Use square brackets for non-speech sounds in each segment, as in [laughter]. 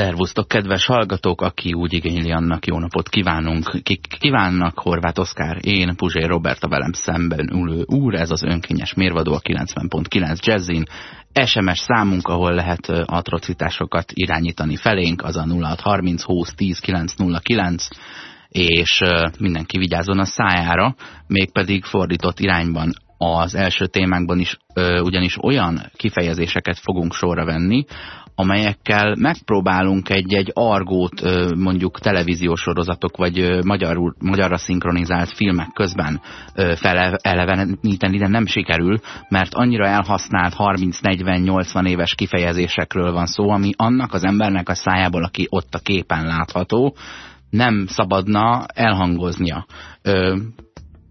Szervusztok, kedves hallgatók, aki úgy igényli annak jó napot kívánunk. Kik kívánnak Horváth Oszkár, én, Puzsé Robert a velem szemben ülő úr, ez az önkényes mérvadó a 90.9 Jazzin. SMS számunk, ahol lehet atrocitásokat irányítani felénk, az a 0630 20 10 909 és mindenki vigyázzon a szájára, mégpedig fordított irányban az első témánkban is ugyanis olyan kifejezéseket fogunk sorra venni, amelyekkel megpróbálunk egy-egy argót mondjuk televíziós sorozatok vagy magyarul, magyarra szinkronizált filmek közben feleleveníteni, de nem sikerül, mert annyira elhasznált 30-40-80 éves kifejezésekről van szó, ami annak az embernek a szájából, aki ott a képen látható, nem szabadna elhangoznia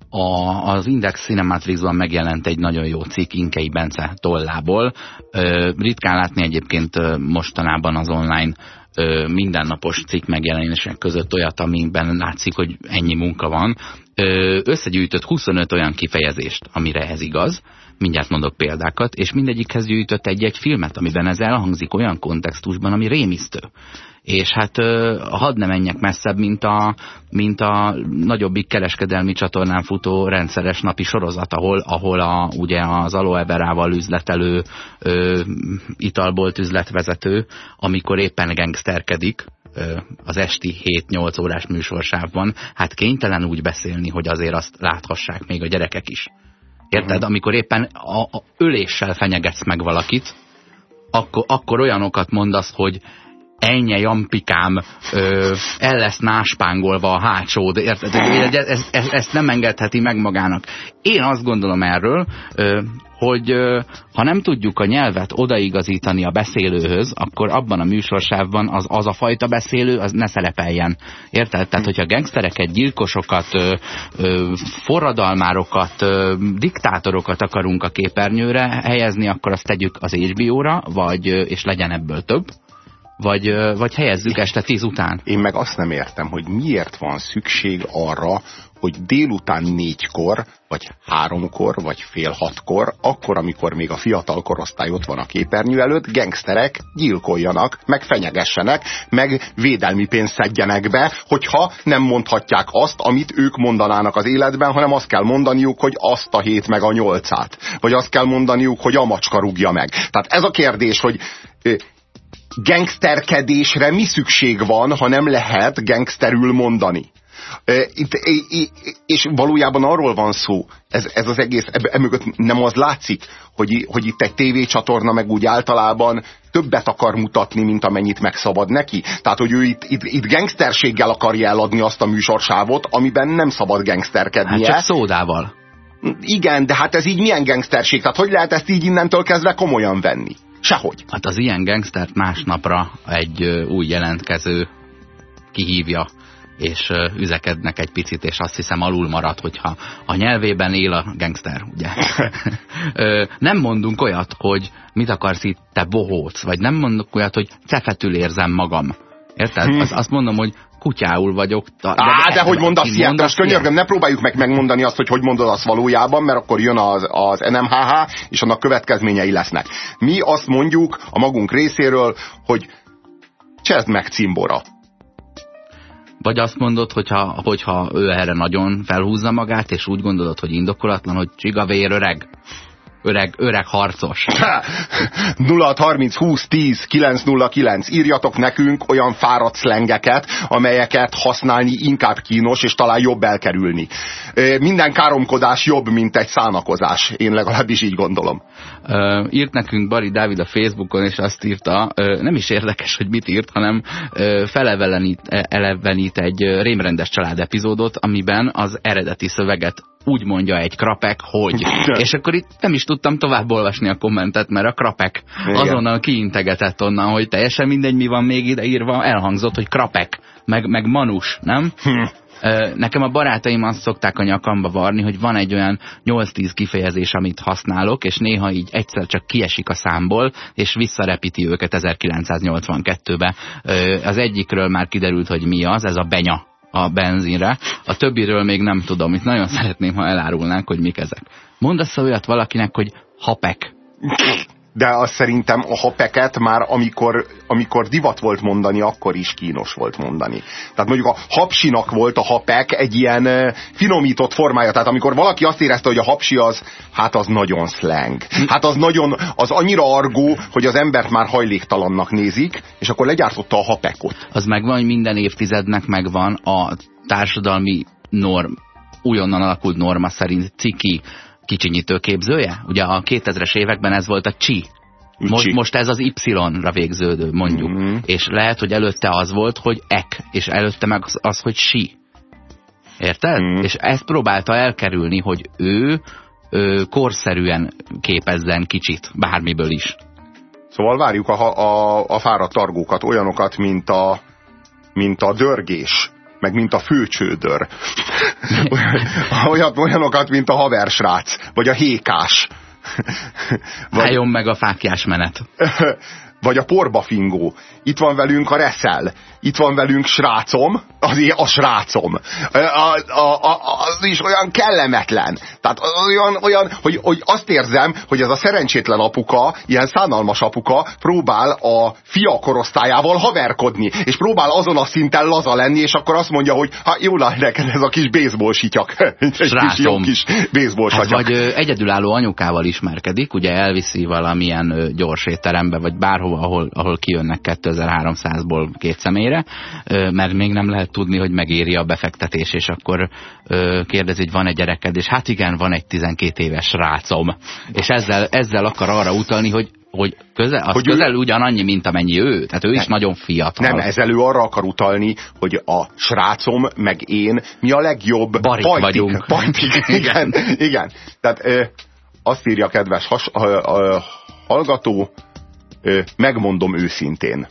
a, az Index Cinematrixban megjelent egy nagyon jó cikk Inkei Bence tollából. Ö, ritkán látni egyébként mostanában az online ö, mindennapos cikk megjelenések között olyat, amiben látszik, hogy ennyi munka van. Ö, összegyűjtött 25 olyan kifejezést, amire ez igaz, mindjárt mondok példákat, és mindegyikhez gyűjtött egy-egy filmet, amiben ez elhangzik olyan kontextusban, ami rémisztő és hát hadd ne menjek messzebb, mint a, mint a nagyobbik kereskedelmi csatornán futó rendszeres napi sorozat, ahol, ahol a, ugye az aloe verával üzletelő ö, italbolt üzletvezető, amikor éppen gangsterkedik, az esti 7-8 órás műsorsávban, hát kénytelen úgy beszélni, hogy azért azt láthassák még a gyerekek is. Érted? Amikor éppen a, a öléssel fenyegetsz meg valakit, akkor, akkor olyanokat mondasz, hogy ennyi jampikám ö, el lesz náspángolva a hátsód, érted? Ezt, ezt, ezt nem engedheti meg magának. Én azt gondolom erről, ö, hogy ha nem tudjuk a nyelvet odaigazítani a beszélőhöz, akkor abban a műsorsávban az, az a fajta beszélő, az ne szerepeljen. Érted? Tehát, hogyha gangstereket, gyilkosokat, forradalmárokat, diktátorokat akarunk a képernyőre helyezni, akkor azt tegyük az HBO-ra, vagy, és legyen ebből több vagy, vagy helyezzük este tíz után. Én meg azt nem értem, hogy miért van szükség arra, hogy délután négykor, vagy háromkor, vagy fél hatkor, akkor, amikor még a fiatal korosztály ott van a képernyő előtt, gengszterek gyilkoljanak, meg fenyegessenek, meg védelmi pénzt szedjenek be, hogyha nem mondhatják azt, amit ők mondanának az életben, hanem azt kell mondaniuk, hogy azt a hét meg a nyolcát. Vagy azt kell mondaniuk, hogy a macska rúgja meg. Tehát ez a kérdés, hogy gangsterkedésre mi szükség van, ha nem lehet gangsterül mondani? Itt, és valójában arról van szó, ez, ez az egész, emögött nem az látszik, hogy, hogy itt egy tévécsatorna meg úgy általában többet akar mutatni, mint amennyit megszabad neki. Tehát, hogy ő itt, itt, itt gangsterséggel akarja eladni azt a műsorsávot, amiben nem szabad gangsterkednie. Hát csak szódával. Igen, de hát ez így milyen gangsterség? Tehát hogy lehet ezt így innentől kezdve komolyan venni? Sehogy. Hát az ilyen gangstert másnapra egy új jelentkező kihívja és üzekednek egy picit, és azt hiszem alul marad, hogyha a nyelvében él a gangster, ugye. [laughs] nem mondunk olyat, hogy mit akarsz itt, te bohóc, vagy nem mondunk olyat, hogy cefetül érzem magam. Érted? Hmm. Azt, azt mondom, hogy kutyául vagyok. De, Á, de, de hogy mondasz ilyet? Most könyörgöm, ne próbáljuk meg megmondani azt, hogy hogy mondod azt valójában, mert akkor jön az, az NMHH, és annak következményei lesznek. Mi azt mondjuk a magunk részéről, hogy csezd meg cimbora. Vagy azt mondod, hogyha, hogyha ő erre nagyon felhúzza magát, és úgy gondolod, hogy indokolatlan, hogy csigavér öreg. Öreg, öreg harcos. 0 30 20 10 909. Írjatok nekünk olyan fáradt szlengeket, amelyeket használni inkább kínos, és talán jobb elkerülni. Minden káromkodás jobb, mint egy szánakozás. Én legalábbis így gondolom. Uh, írt nekünk Bari Dávid a Facebookon, és azt írta, uh, nem is érdekes, hogy mit írt, hanem uh, felelevenít egy rémrendes család epizódot, amiben az eredeti szöveget úgy mondja egy krapek, hogy. És akkor itt nem is tudtam tovább olvasni a kommentet, mert a krapek Igen. azonnal kiintegetett onnan, hogy teljesen mindegy, mi van még ide írva, elhangzott, hogy krapek, meg, meg manus, nem? Hm. Nekem a barátaim azt szokták a nyakamba varni, hogy van egy olyan 8-10 kifejezés, amit használok, és néha így egyszer csak kiesik a számból, és visszarepíti őket 1982-be. Az egyikről már kiderült, hogy mi az, ez a benya a benzinre. A többiről még nem tudom. Itt nagyon szeretném, ha elárulnánk, hogy mik ezek. Mondasz olyat valakinek, hogy hapek. De azt szerintem a hapeket már amikor, amikor divat volt mondani, akkor is kínos volt mondani. Tehát mondjuk a hapsinak volt a hapek egy ilyen finomított formája. Tehát amikor valaki azt érezte, hogy a hapsi az, hát az nagyon slang. Hát az nagyon, az annyira argó, hogy az embert már hajléktalannak nézik, és akkor legyártotta a hapekot. Az megvan, hogy minden évtizednek megvan a társadalmi norm, újonnan alakult norma szerint ciki kicsinyítő képzője? Ugye a 2000-es években ez volt a csi. Most, most ez az Y-ra végződő, mondjuk. Mm -hmm. És lehet, hogy előtte az volt, hogy ek, és előtte meg az, az hogy si. Érted? Mm. És ezt próbálta elkerülni, hogy ő, ő korszerűen képezzen kicsit, bármiből is. Szóval várjuk a, a, a fáradt targókat, olyanokat, mint a, mint a dörgés meg mint a főcsődör. [laughs] Olyan, olyanokat, mint a haversrác, vagy a hékás. Vagy... Álljon meg a fákjás menet. [laughs] vagy a porbafingó. Itt van velünk a reszel. Itt van velünk srácom, az a srácom. A, a, a, az is olyan kellemetlen. Tehát olyan, olyan hogy, hogy azt érzem, hogy ez a szerencsétlen apuka, ilyen szánalmas apuka próbál a fia korosztályával haverkodni, és próbál azon a szinten laza lenni, és akkor azt mondja, hogy ha jó neked ez a kis baseball sityak. [laughs] Egy kis jó kis baseball hát Vagy ö, egyedülálló anyukával ismerkedik, ugye elviszi valamilyen gyors étterembe, vagy bárhova, ahol, ahol kijönnek 2300-ból két személyre, mert még nem lehet tudni, hogy megéri a befektetés, és akkor kérdezi, hogy van-e gyereked, és hát igen, van egy 12 éves rácom. És ezzel, ezzel akar arra utalni, hogy hogy közel, az hogy közel ő... ugyanannyi, mint amennyi ő. Tehát ő nem, is nagyon fiatal. Nem, ezzel ő arra akar utalni, hogy a srácom, meg én, mi a legjobb Barik pajtik, vagyunk. [laughs] Pajtik, igen, igen. Tehát ö, azt írja kedves has, ö, ö, hallgató, ö, megmondom őszintén.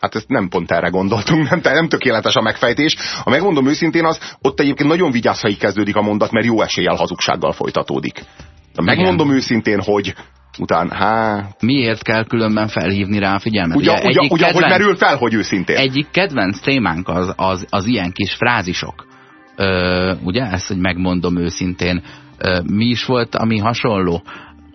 Hát ezt nem pont erre gondoltunk, nem, nem tökéletes a megfejtés. A megmondom őszintén az, ott egyébként nagyon vigyázz, kezdődik a mondat, mert jó eséllyel hazugsággal folytatódik. De megmondom Igen. őszintén, hogy után, hát... Miért kell különben felhívni rá a figyelmet? Ugye, ugye, ugye, ugye kedvenc, hogy merül fel, hogy őszintén? Egyik kedvenc témánk az, az, az ilyen kis frázisok. Ö, ugye, ezt, hogy megmondom őszintén. Ö, mi is volt, ami hasonló?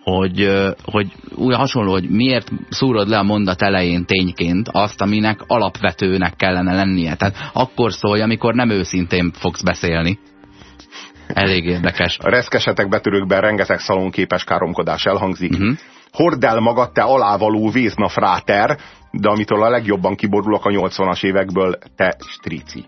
Hogy, hogy úgy hasonló, hogy miért szúrod le a mondat elején tényként azt, aminek alapvetőnek kellene lennie. Tehát akkor szólj, amikor nem őszintén fogsz beszélni. Elég érdekes. A reszkesetek betörőkben rengeteg szalonképes káromkodás elhangzik. Uh mhm. -huh. Hord el magad, te alávaló vézna fráter, de amitől a legjobban kiborulok a 80-as évekből, te strici.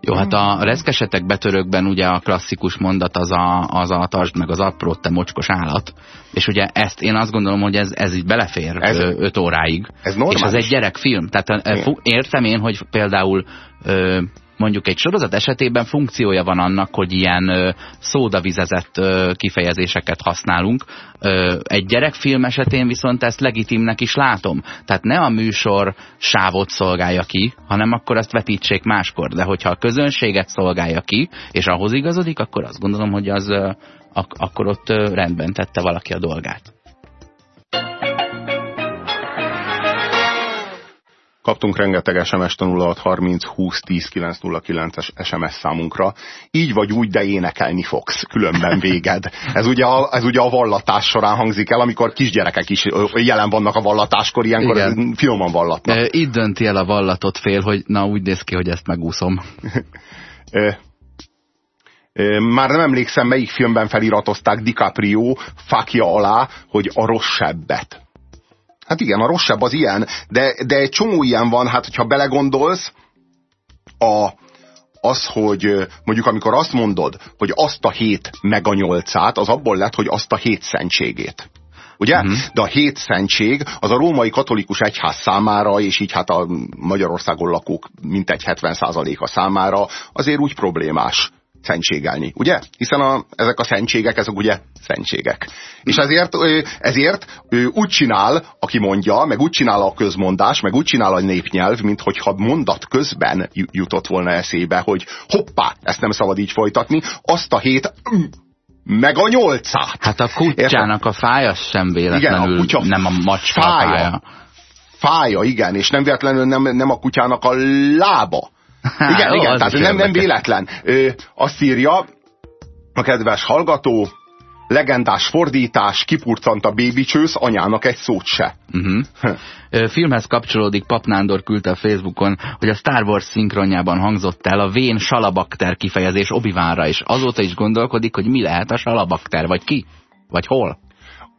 Jó, hát a reszkesetek betörőkben ugye a klasszikus mondat az a, az a tartsd meg az aprót, te mocskos állat. És ugye ezt én azt gondolom, hogy ez, ez így belefér ez, öt óráig. Ez normális. És ez egy gyerekfilm. Tehát értem én, hogy például ö, mondjuk egy sorozat esetében funkciója van annak, hogy ilyen ö, szódavizezett kifejezéseket használunk. Ö, egy gyerekfilm esetén viszont ezt legitimnek is látom. Tehát ne a műsor sávot szolgálja ki, hanem akkor azt vetítsék máskor. De hogyha a közönséget szolgálja ki, és ahhoz igazodik, akkor azt gondolom, hogy az ak akkor ott rendben tette valaki a dolgát. Kaptunk rengeteg SMS-t 0630 20 10 909-es SMS számunkra. Így vagy úgy, de énekelni fogsz, különben [laughs] véged. Ez ugye, a, ez ugye a vallatás során hangzik el, amikor kisgyerekek is jelen vannak a vallatáskor, ilyenkor Igen. finoman vallatnak. Itt dönti el a vallatot fél, hogy na úgy néz ki, hogy ezt megúszom. [laughs] Már nem emlékszem, melyik filmben feliratozták DiCaprio fakja alá, hogy a rosszebbet. Hát igen, a rosszabb az ilyen, de, de egy csomó ilyen van, hát hogyha belegondolsz, a, az, hogy mondjuk amikor azt mondod, hogy azt a hét meg a nyolcát, az abból lett, hogy azt a hét szentségét. Ugye? Uh-huh. De a hét szentség az a római katolikus egyház számára, és így hát a Magyarországon lakók mintegy 70%-a számára azért úgy problémás szentségelni, ugye? Hiszen a, ezek a szentségek, ezek ugye szentségek. És ezért, ezért úgy csinál, aki mondja, meg úgy csinál a közmondás, meg úgy csinál a népnyelv, mint hogyha mondat közben jutott volna eszébe, hogy hoppá, ezt nem szabad így folytatni, azt a hét meg a nyolcát. Hát a kutyának a fája sem véletlenül igen, a kutya nem a macska fája. fája. Fája, igen, és nem véletlenül nem, nem a kutyának a lába. Igen, Jó, igen, tehát nem, nem véletlen. Ö, azt írja a kedves hallgató, legendás fordítás, kipurcant a bébicsősz, anyának egy szót se. Uh mhm. -huh. Filmhez kapcsolódik, Papnándor küldte a Facebookon, hogy a Star Wars szinkronjában hangzott el a vén salabakter kifejezés obi és azóta is gondolkodik, hogy mi lehet a salabakter, vagy ki, vagy hol.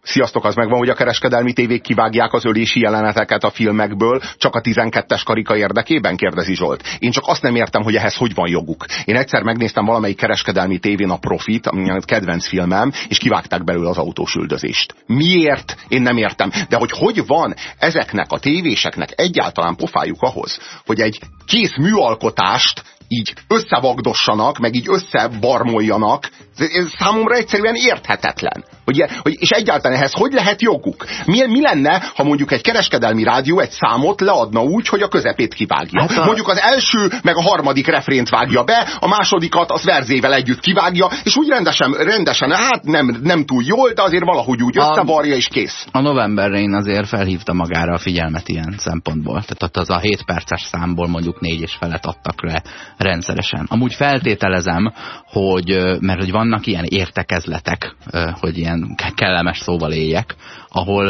Sziasztok, az megvan, hogy a kereskedelmi tévék kivágják az ölési jeleneteket a filmekből, csak a 12-es karika érdekében, kérdezi Zsolt. Én csak azt nem értem, hogy ehhez hogy van joguk. Én egyszer megnéztem valamelyik kereskedelmi tévén a Profit, ami a kedvenc filmem, és kivágták belőle az autós üldözést. Miért? Én nem értem. De hogy hogy van ezeknek a tévéseknek egyáltalán pofájuk ahhoz, hogy egy kész műalkotást így összevagdossanak, meg így összebarmoljanak, ez számomra egyszerűen érthetetlen. Hogy, hogy, és egyáltalán ehhez hogy lehet joguk? Mi, mi lenne, ha mondjuk egy kereskedelmi rádió egy számot leadna úgy, hogy a közepét kivágja? Hát a... Mondjuk az első, meg a harmadik refrént vágja be, a másodikat az verzével együtt kivágja, és úgy rendesen, rendesen hát nem, nem túl jól, de azért valahogy úgy összevarja, és kész. A novemberén azért felhívta magára a figyelmet ilyen szempontból. Tehát ott az a 7 perces számból mondjuk négy és felet adtak le rendszeresen. Amúgy feltételezem, hogy, mert hogy vannak ilyen értekezletek, hogy ilyen kellemes szóval éljek, ahol,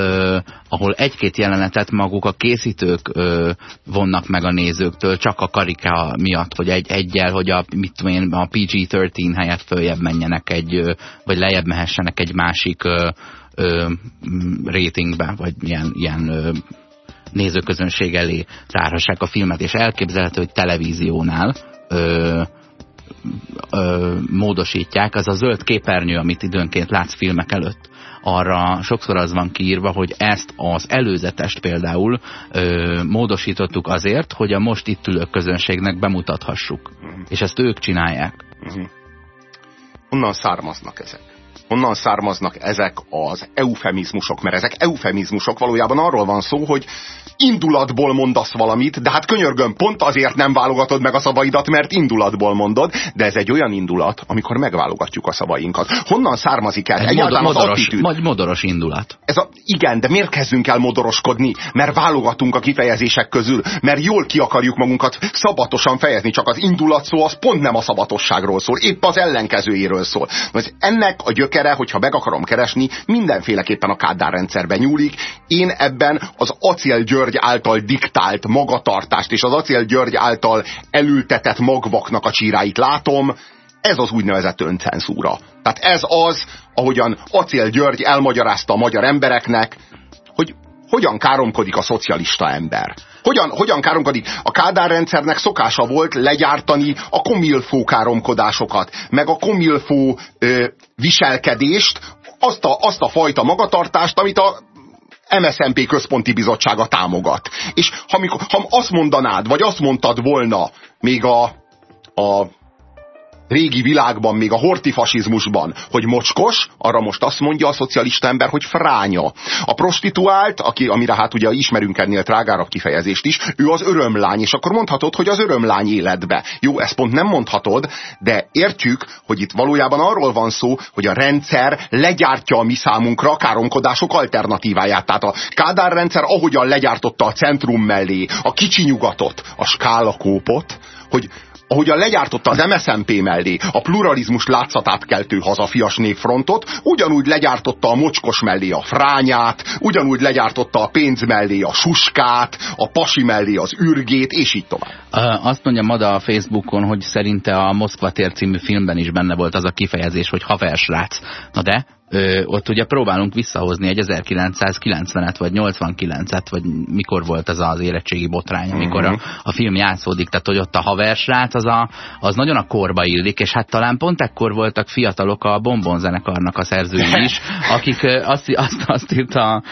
ahol egy-két jelenetet maguk a készítők vonnak meg a nézőktől, csak a karika miatt, hogy egy egyel, hogy a, mit tudom én, a PG-13 helyett följebb menjenek egy, vagy lejjebb mehessenek egy másik ratingbe, vagy ilyen, ilyen nézőközönség elé tárhassák a filmet, és elképzelhető, hogy televíziónál ö, ö, módosítják, az a zöld képernyő, amit időnként látsz filmek előtt, arra sokszor az van kiírva, hogy ezt az előzetest például ö, módosítottuk azért, hogy a most itt ülő közönségnek bemutathassuk. Uh mhm. -huh. És ezt ők csinálják. Uh mhm. -huh. Honnan származnak ezek? Honnan származnak ezek az eufemizmusok, mert ezek eufemizmusok valójában arról van szó, hogy indulatból mondasz valamit, de hát könyörgöm, pont azért nem válogatod meg a szavaidat, mert indulatból mondod, de ez egy olyan indulat, amikor megválogatjuk a szavainkat. Honnan származik ez? Egyáltalán modoros, az attitűd. modoros indulat. Ez a, igen, de miért kezdünk el modoroskodni? Mert válogatunk a kifejezések közül, mert jól ki akarjuk magunkat szabatosan fejezni, csak az indulat szó az pont nem a szabatosságról szól, épp az ellenkezőjéről szól. Most ennek a gyökere, hogyha meg akarom keresni, mindenféleképpen a Kádár rendszerben nyúlik. Én ebben az Acél György által diktált magatartást és az Acél György által elültetett magvaknak a csíráit látom, ez az úgynevezett öncenzúra. Tehát ez az, ahogyan Acél György elmagyarázta a magyar embereknek, hogy hogyan káromkodik a szocialista ember. Hogyan, hogyan káromkodik? A Kádár rendszernek szokása volt legyártani a komilfó káromkodásokat, meg a komilfó viselkedést, azt a, azt a fajta magatartást, amit a MSZNP központi bizottsága támogat. És ha, mikor, ha azt mondanád, vagy azt mondtad volna még a, a régi világban, még a hortifasizmusban, hogy mocskos, arra most azt mondja a szocialista ember, hogy fránya. A prostituált, aki, amire hát ugye ismerünk ennél trágárabb kifejezést is, ő az örömlány, és akkor mondhatod, hogy az örömlány életbe. Jó, ezt pont nem mondhatod, de értjük, hogy itt valójában arról van szó, hogy a rendszer legyártja a mi számunkra a káromkodások alternatíváját. Tehát a Kádár rendszer ahogyan legyártotta a centrum mellé a kicsi nyugatot, a skálakópot, hogy ahogyan legyártotta az MSZMP mellé a pluralizmus látszatát keltő hazafias népfrontot, ugyanúgy legyártotta a mocskos mellé a frányát, ugyanúgy legyártotta a pénz mellé a suskát, a pasi mellé az ürgét, és így tovább. Azt mondja Mada a Facebookon, hogy szerinte a Moszkva tér című filmben is benne volt az a kifejezés, hogy haversrác. Na de, ö, ott ugye próbálunk visszahozni egy 1990-et, vagy 89-et, vagy mikor volt ez az érettségi botrány, amikor a, a film játszódik, tehát hogy ott a haversrác az, a, az nagyon a korba illik, és hát talán pont ekkor voltak fiatalok a Bombon zenekarnak a szerzői is, [laughs] akik azt, azt, azt írta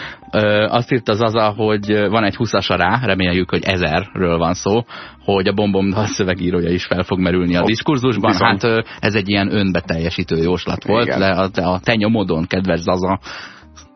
azt írt az az, hogy van egy 20 rá, reméljük, hogy ezerről van szó, hogy a bombom szövegírója is fel fog merülni a diskurzusban. Bizony. Hát ez egy ilyen önbeteljesítő jóslat volt, de a, a te nyomodon, kedves Zaza, az,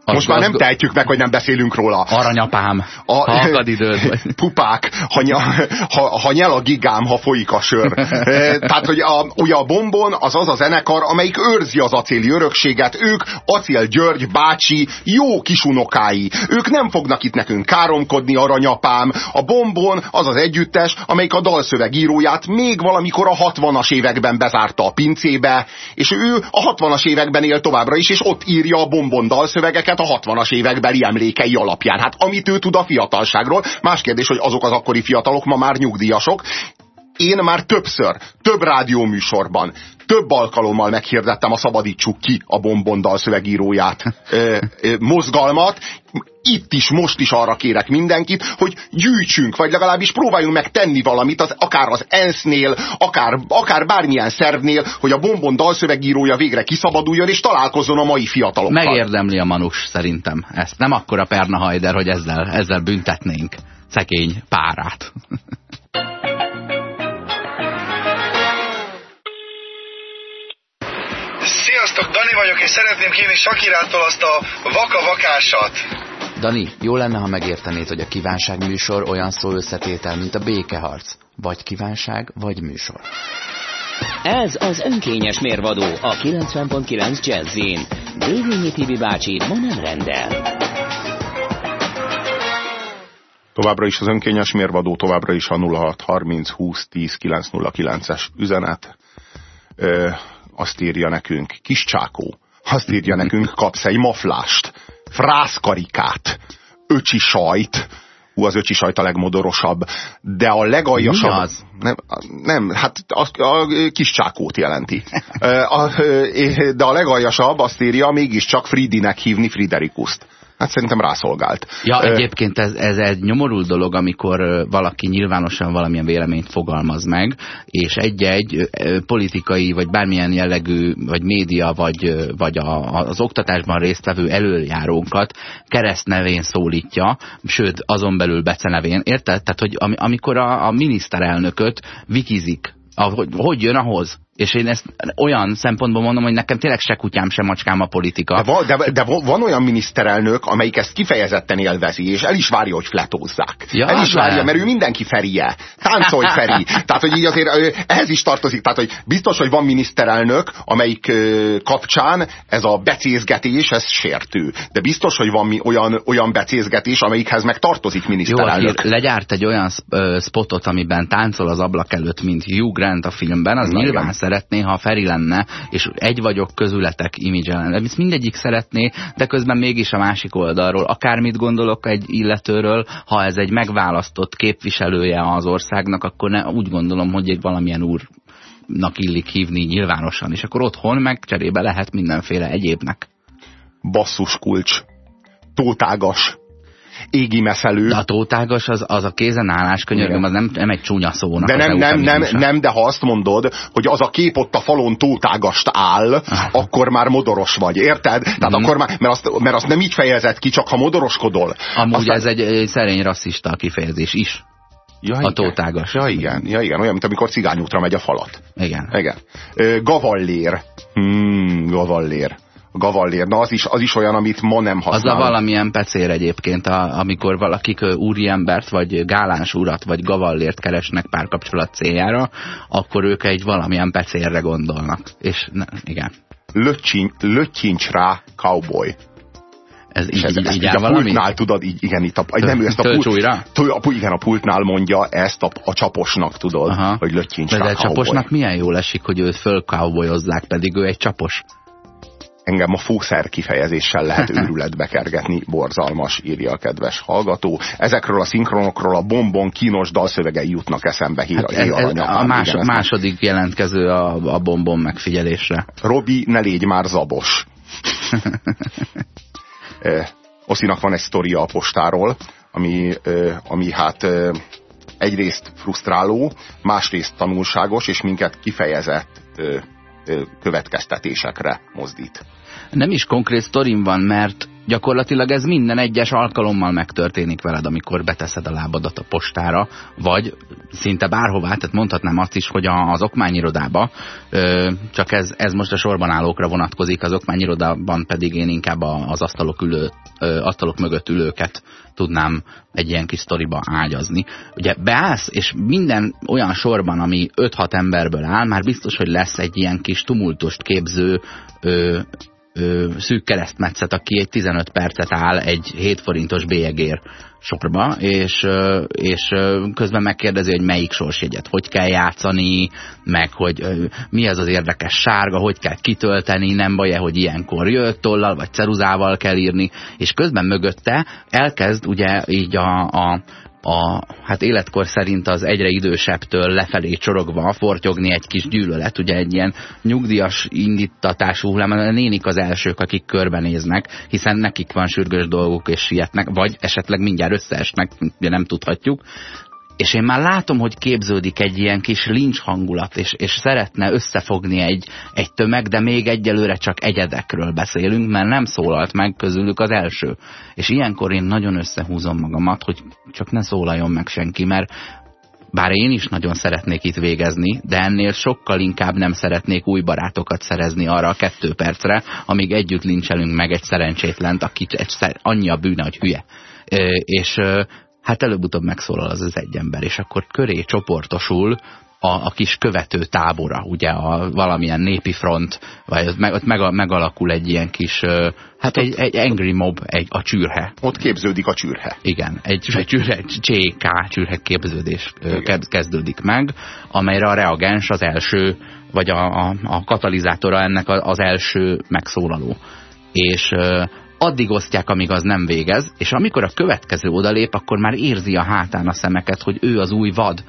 Most már nem tehetjük meg, hogy nem beszélünk róla. Aranyapám, a, ha akad időd. Vagy. [laughs] Pupák, ha, nyal, ha, ha nyel a gigám, ha folyik a sör. [laughs] Tehát, hogy a, ugye a Bombon az az a zenekar, amelyik őrzi az acéli örökséget. Ők Acél György bácsi jó kisunokái. Ők nem fognak itt nekünk káromkodni, aranyapám. A Bombon az az együttes, amelyik a dalszövegíróját még valamikor a 60-as években bezárta a pincébe, és ő a 60-as években él továbbra is, és ott írja a Bombon dalszövegeket, a 60-as évekbeli emlékei alapján. Hát amit ő tud a fiatalságról, más kérdés, hogy azok az akkori fiatalok ma már nyugdíjasok, én már többször, több rádióműsorban, több alkalommal meghirdettem a Szabadítsuk ki a Bombondal szövegíróját [laughs] ö, ö, mozgalmat. Itt is, most is arra kérek mindenkit, hogy gyűjtsünk, vagy legalábbis próbáljunk meg tenni valamit, az, akár az ENSZ-nél, akár, akár bármilyen szervnél, hogy a Bombon dalszövegírója végre kiszabaduljon, és találkozzon a mai fiatalokkal. Megérdemli a manus szerintem ezt. Nem akkora Perna Hajder, hogy ezzel, ezzel büntetnénk szekény párát. Sziasztok, Dani vagyok, és szeretném kérni Sakirától azt a vaka-vakásat. Dani, jó lenne, ha megértenéd, hogy a kívánság műsor olyan szó összetétel, mint a békeharc. Vagy kívánság, vagy műsor. Ez az önkényes mérvadó a 90.9 Jazzin. Dévényi Tibi bácsi ma nem rendel. Továbbra is az önkényes mérvadó, továbbra is a 0630 20 10 909-es üzenet. Ö, azt írja nekünk, kis csákó, azt írja nekünk, kapsz egy maflást, frászkarikát, öcsi sajt, Ú, az öcsi sajt a legmodorosabb, de a legaljasabb... Mi az? Nem, nem hát az, a kis csákót jelenti. De a legaljasabb azt írja mégiscsak Fridinek hívni Friderikuszt hát szerintem rászolgált. Ja, egyébként ez, ez egy nyomorult dolog, amikor valaki nyilvánosan valamilyen véleményt fogalmaz meg, és egy-egy politikai, vagy bármilyen jellegű, vagy média, vagy, vagy a, az oktatásban résztvevő előjárónkat keresztnevén szólítja, sőt, azon belül becenevén. Érted? Tehát, hogy amikor a, a miniszterelnököt vikizik, hogy, hogy jön ahhoz? És én ezt olyan szempontból mondom, hogy nekem tényleg se kutyám, se macskám a politika. De van, de, de van olyan miniszterelnök, amelyik ezt kifejezetten élvezi, és el is várja, hogy fletózzák. Ja, el is várja, mert ő mindenki ferie. Táncolj Feri. tehát, hogy így azért ehhez is tartozik. Tehát, hogy biztos, hogy van miniszterelnök, amelyik kapcsán ez a becézgetés, ez sértő. De biztos, hogy van olyan, olyan becézgetés, amelyikhez meg tartozik miniszterelnök. Jó, legyárt egy olyan spotot, amiben táncol az ablak előtt, mint Hugh Grant a filmben, az Na, nyilván szeretné, ha Feri lenne, és egy vagyok közületek lenne. Ezt mindegyik szeretné, de közben mégis a másik oldalról. Akármit gondolok egy illetőről, ha ez egy megválasztott képviselője az országnak, akkor ne, úgy gondolom, hogy egy valamilyen úrnak illik hívni nyilvánosan, és akkor otthon meg cserébe lehet mindenféle egyébnek. Basszus kulcs. Tótágas égi meszelő. De a tótágas az, az a kézenállás, könyörgöm, az nem, nem egy csúnya szónak. De nem, nem, nem, nem, de ha azt mondod, hogy az a kép ott a falon tótágast áll, akkor már modoros vagy, érted? Tehát mm. akkor már, mert azt, mert azt nem így fejezed ki, csak ha modoroskodol. Amúgy Aztán... ez egy, egy szerény rasszista kifejezés is. Ja, a tótágas. Ja, igen, ja, igen, olyan, mint amikor cigányútra megy a falat. Igen. igen. Gavallér. Hmm, gavallér gavallér. Na az is, az is olyan, amit ma nem használunk. Az a valamilyen pecér egyébként, a, amikor valakik úriembert, vagy gáláns urat, vagy gavallért keresnek párkapcsolat céljára, akkor ők egy valamilyen pecérre gondolnak. És ne, igen. Löcsincs, löcsincs rá cowboy. Ez így, ez, így, ezt így így a valami? pultnál tudod, így, igen, itt a, nem, ő ezt a pult, újra? Tő, a, igen, a pultnál mondja ezt a, a csaposnak, tudod, Aha. hogy lötyincs De, rá de cowboy. csaposnak milyen jól esik, hogy őt fölkaubolyozzák, pedig ő egy csapos. Engem a fószer kifejezéssel lehet [laughs] őrületbe kergetni, borzalmas, írja a kedves hallgató. Ezekről a szinkronokról a bombon kínos dalszövegei jutnak eszembe hír, Hát ez, ez, a más, második jelentkező a, a bombon megfigyelésre. Robi, ne légy már zabos. [laughs] Oszinak van egy sztoria a postáról, ami, ami hát egyrészt frusztráló, másrészt tanulságos, és minket kifejezett következtetésekre mozdít. Nem is konkrét sztorim van, mert gyakorlatilag ez minden egyes alkalommal megtörténik veled, amikor beteszed a lábadat a postára, vagy szinte bárhová, tehát mondhatnám azt is, hogy az okmányirodába, csak ez, ez most a sorban állókra vonatkozik, az okmányirodában pedig én inkább az asztalok, ülő, asztalok mögött ülőket tudnám egy ilyen kis sztoriba ágyazni. Ugye beállsz, és minden olyan sorban, ami 5-6 emberből áll, már biztos, hogy lesz egy ilyen kis tumultust képző ö, ö, szűk keresztmetszet, aki egy 15 percet áll egy 7 forintos bélyegér sorba, és, és közben megkérdezi, hogy melyik sorsjegyet, hogy kell játszani, meg hogy mi az az érdekes sárga, hogy kell kitölteni, nem baj-e, hogy ilyenkor jött tollal, vagy ceruzával kell írni, és közben mögötte elkezd ugye így a, a a hát életkor szerint az egyre idősebbtől lefelé csorogva fortyogni egy kis gyűlölet, ugye egy ilyen nyugdíjas indítatású hullám, a nénik az elsők, akik körbenéznek, hiszen nekik van sürgős dolguk és sietnek, vagy esetleg mindjárt összeesnek, ugye nem tudhatjuk. És én már látom, hogy képződik egy ilyen kis lincs hangulat, és, és szeretne összefogni egy, egy tömeg, de még egyelőre csak egyedekről beszélünk, mert nem szólalt meg közülük az első. És ilyenkor én nagyon összehúzom magamat, hogy csak ne szólaljon meg senki, mert bár én is nagyon szeretnék itt végezni, de ennél sokkal inkább nem szeretnék új barátokat szerezni arra a kettő percre, amíg együtt lincselünk meg egy szerencsétlent, aki egyszer annyi a bűne, hogy hülye. És hát előbb-utóbb megszólal az az egy ember, és akkor köré csoportosul a, a kis követő tábora, ugye a valamilyen népi front, vagy ott, meg, ott meg, megalakul egy ilyen kis, hát egy, egy angry mob, egy, a csürhe. Ott képződik a csürhe. Igen, egy, egy csürhe, CK csürhe képződés Igen. kezd- kezdődik meg, amelyre a reagens az első, vagy a, a, a katalizátora ennek az első megszólaló. És addig osztják, amíg az nem végez, és amikor a következő odalép, akkor már érzi a hátán a szemeket, hogy ő az új vad,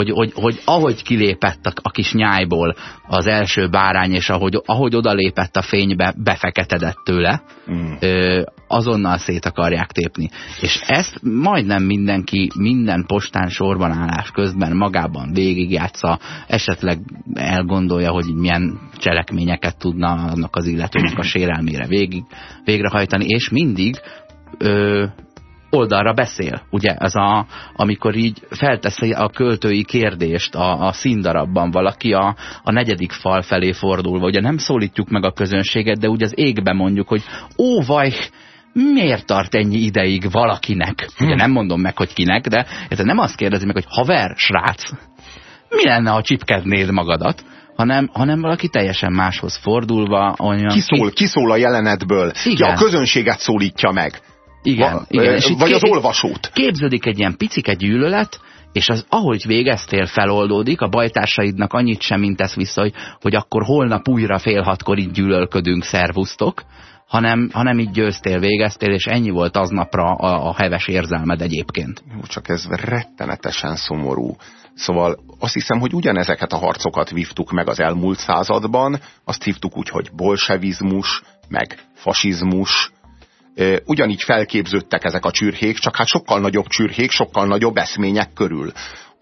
hogy, hogy, hogy ahogy kilépett a, a kis nyájból az első bárány, és ahogy, ahogy odalépett a fénybe, befeketedett tőle, Mm. ö, azonnal szét akarják tépni. És ezt majdnem mindenki minden postán sorban állás közben magában végigjátsza, esetleg elgondolja, hogy milyen cselekményeket tudna annak az illetőnek a sérelmére végig, végrehajtani, és mindig ö, oldalra beszél, ugye, ez a, amikor így felteszi a költői kérdést a, a színdarabban valaki a, a negyedik fal felé fordulva, ugye nem szólítjuk meg a közönséget, de úgy az égbe mondjuk, hogy ó, vaj, miért tart ennyi ideig valakinek? Ugye nem mondom meg, hogy kinek, de érted, nem azt kérdezi meg, hogy haver, srác, mi lenne, ha csipkednéd magadat, hanem, hanem valaki teljesen máshoz fordulva, olyan... Kiszól, kiszól a jelenetből, ki Igen. a közönséget szólítja meg. Igen, Va- igen. És vagy az olvasót. Képződik egy ilyen picike gyűlölet, és az, ahogy végeztél, feloldódik, a bajtársaidnak annyit sem mintesz vissza, hogy, hogy akkor holnap újra fél hatkor így gyűlölködünk, szervusztok, hanem, hanem így győztél, végeztél, és ennyi volt aznapra a, a heves érzelmed egyébként. Jó, csak ez rettenetesen szomorú. Szóval azt hiszem, hogy ugyanezeket a harcokat vívtuk meg az elmúlt században, azt hívtuk úgy, hogy bolsevizmus, meg fasizmus, ugyanígy felképződtek ezek a csürhék, csak hát sokkal nagyobb csürhék, sokkal nagyobb eszmények körül.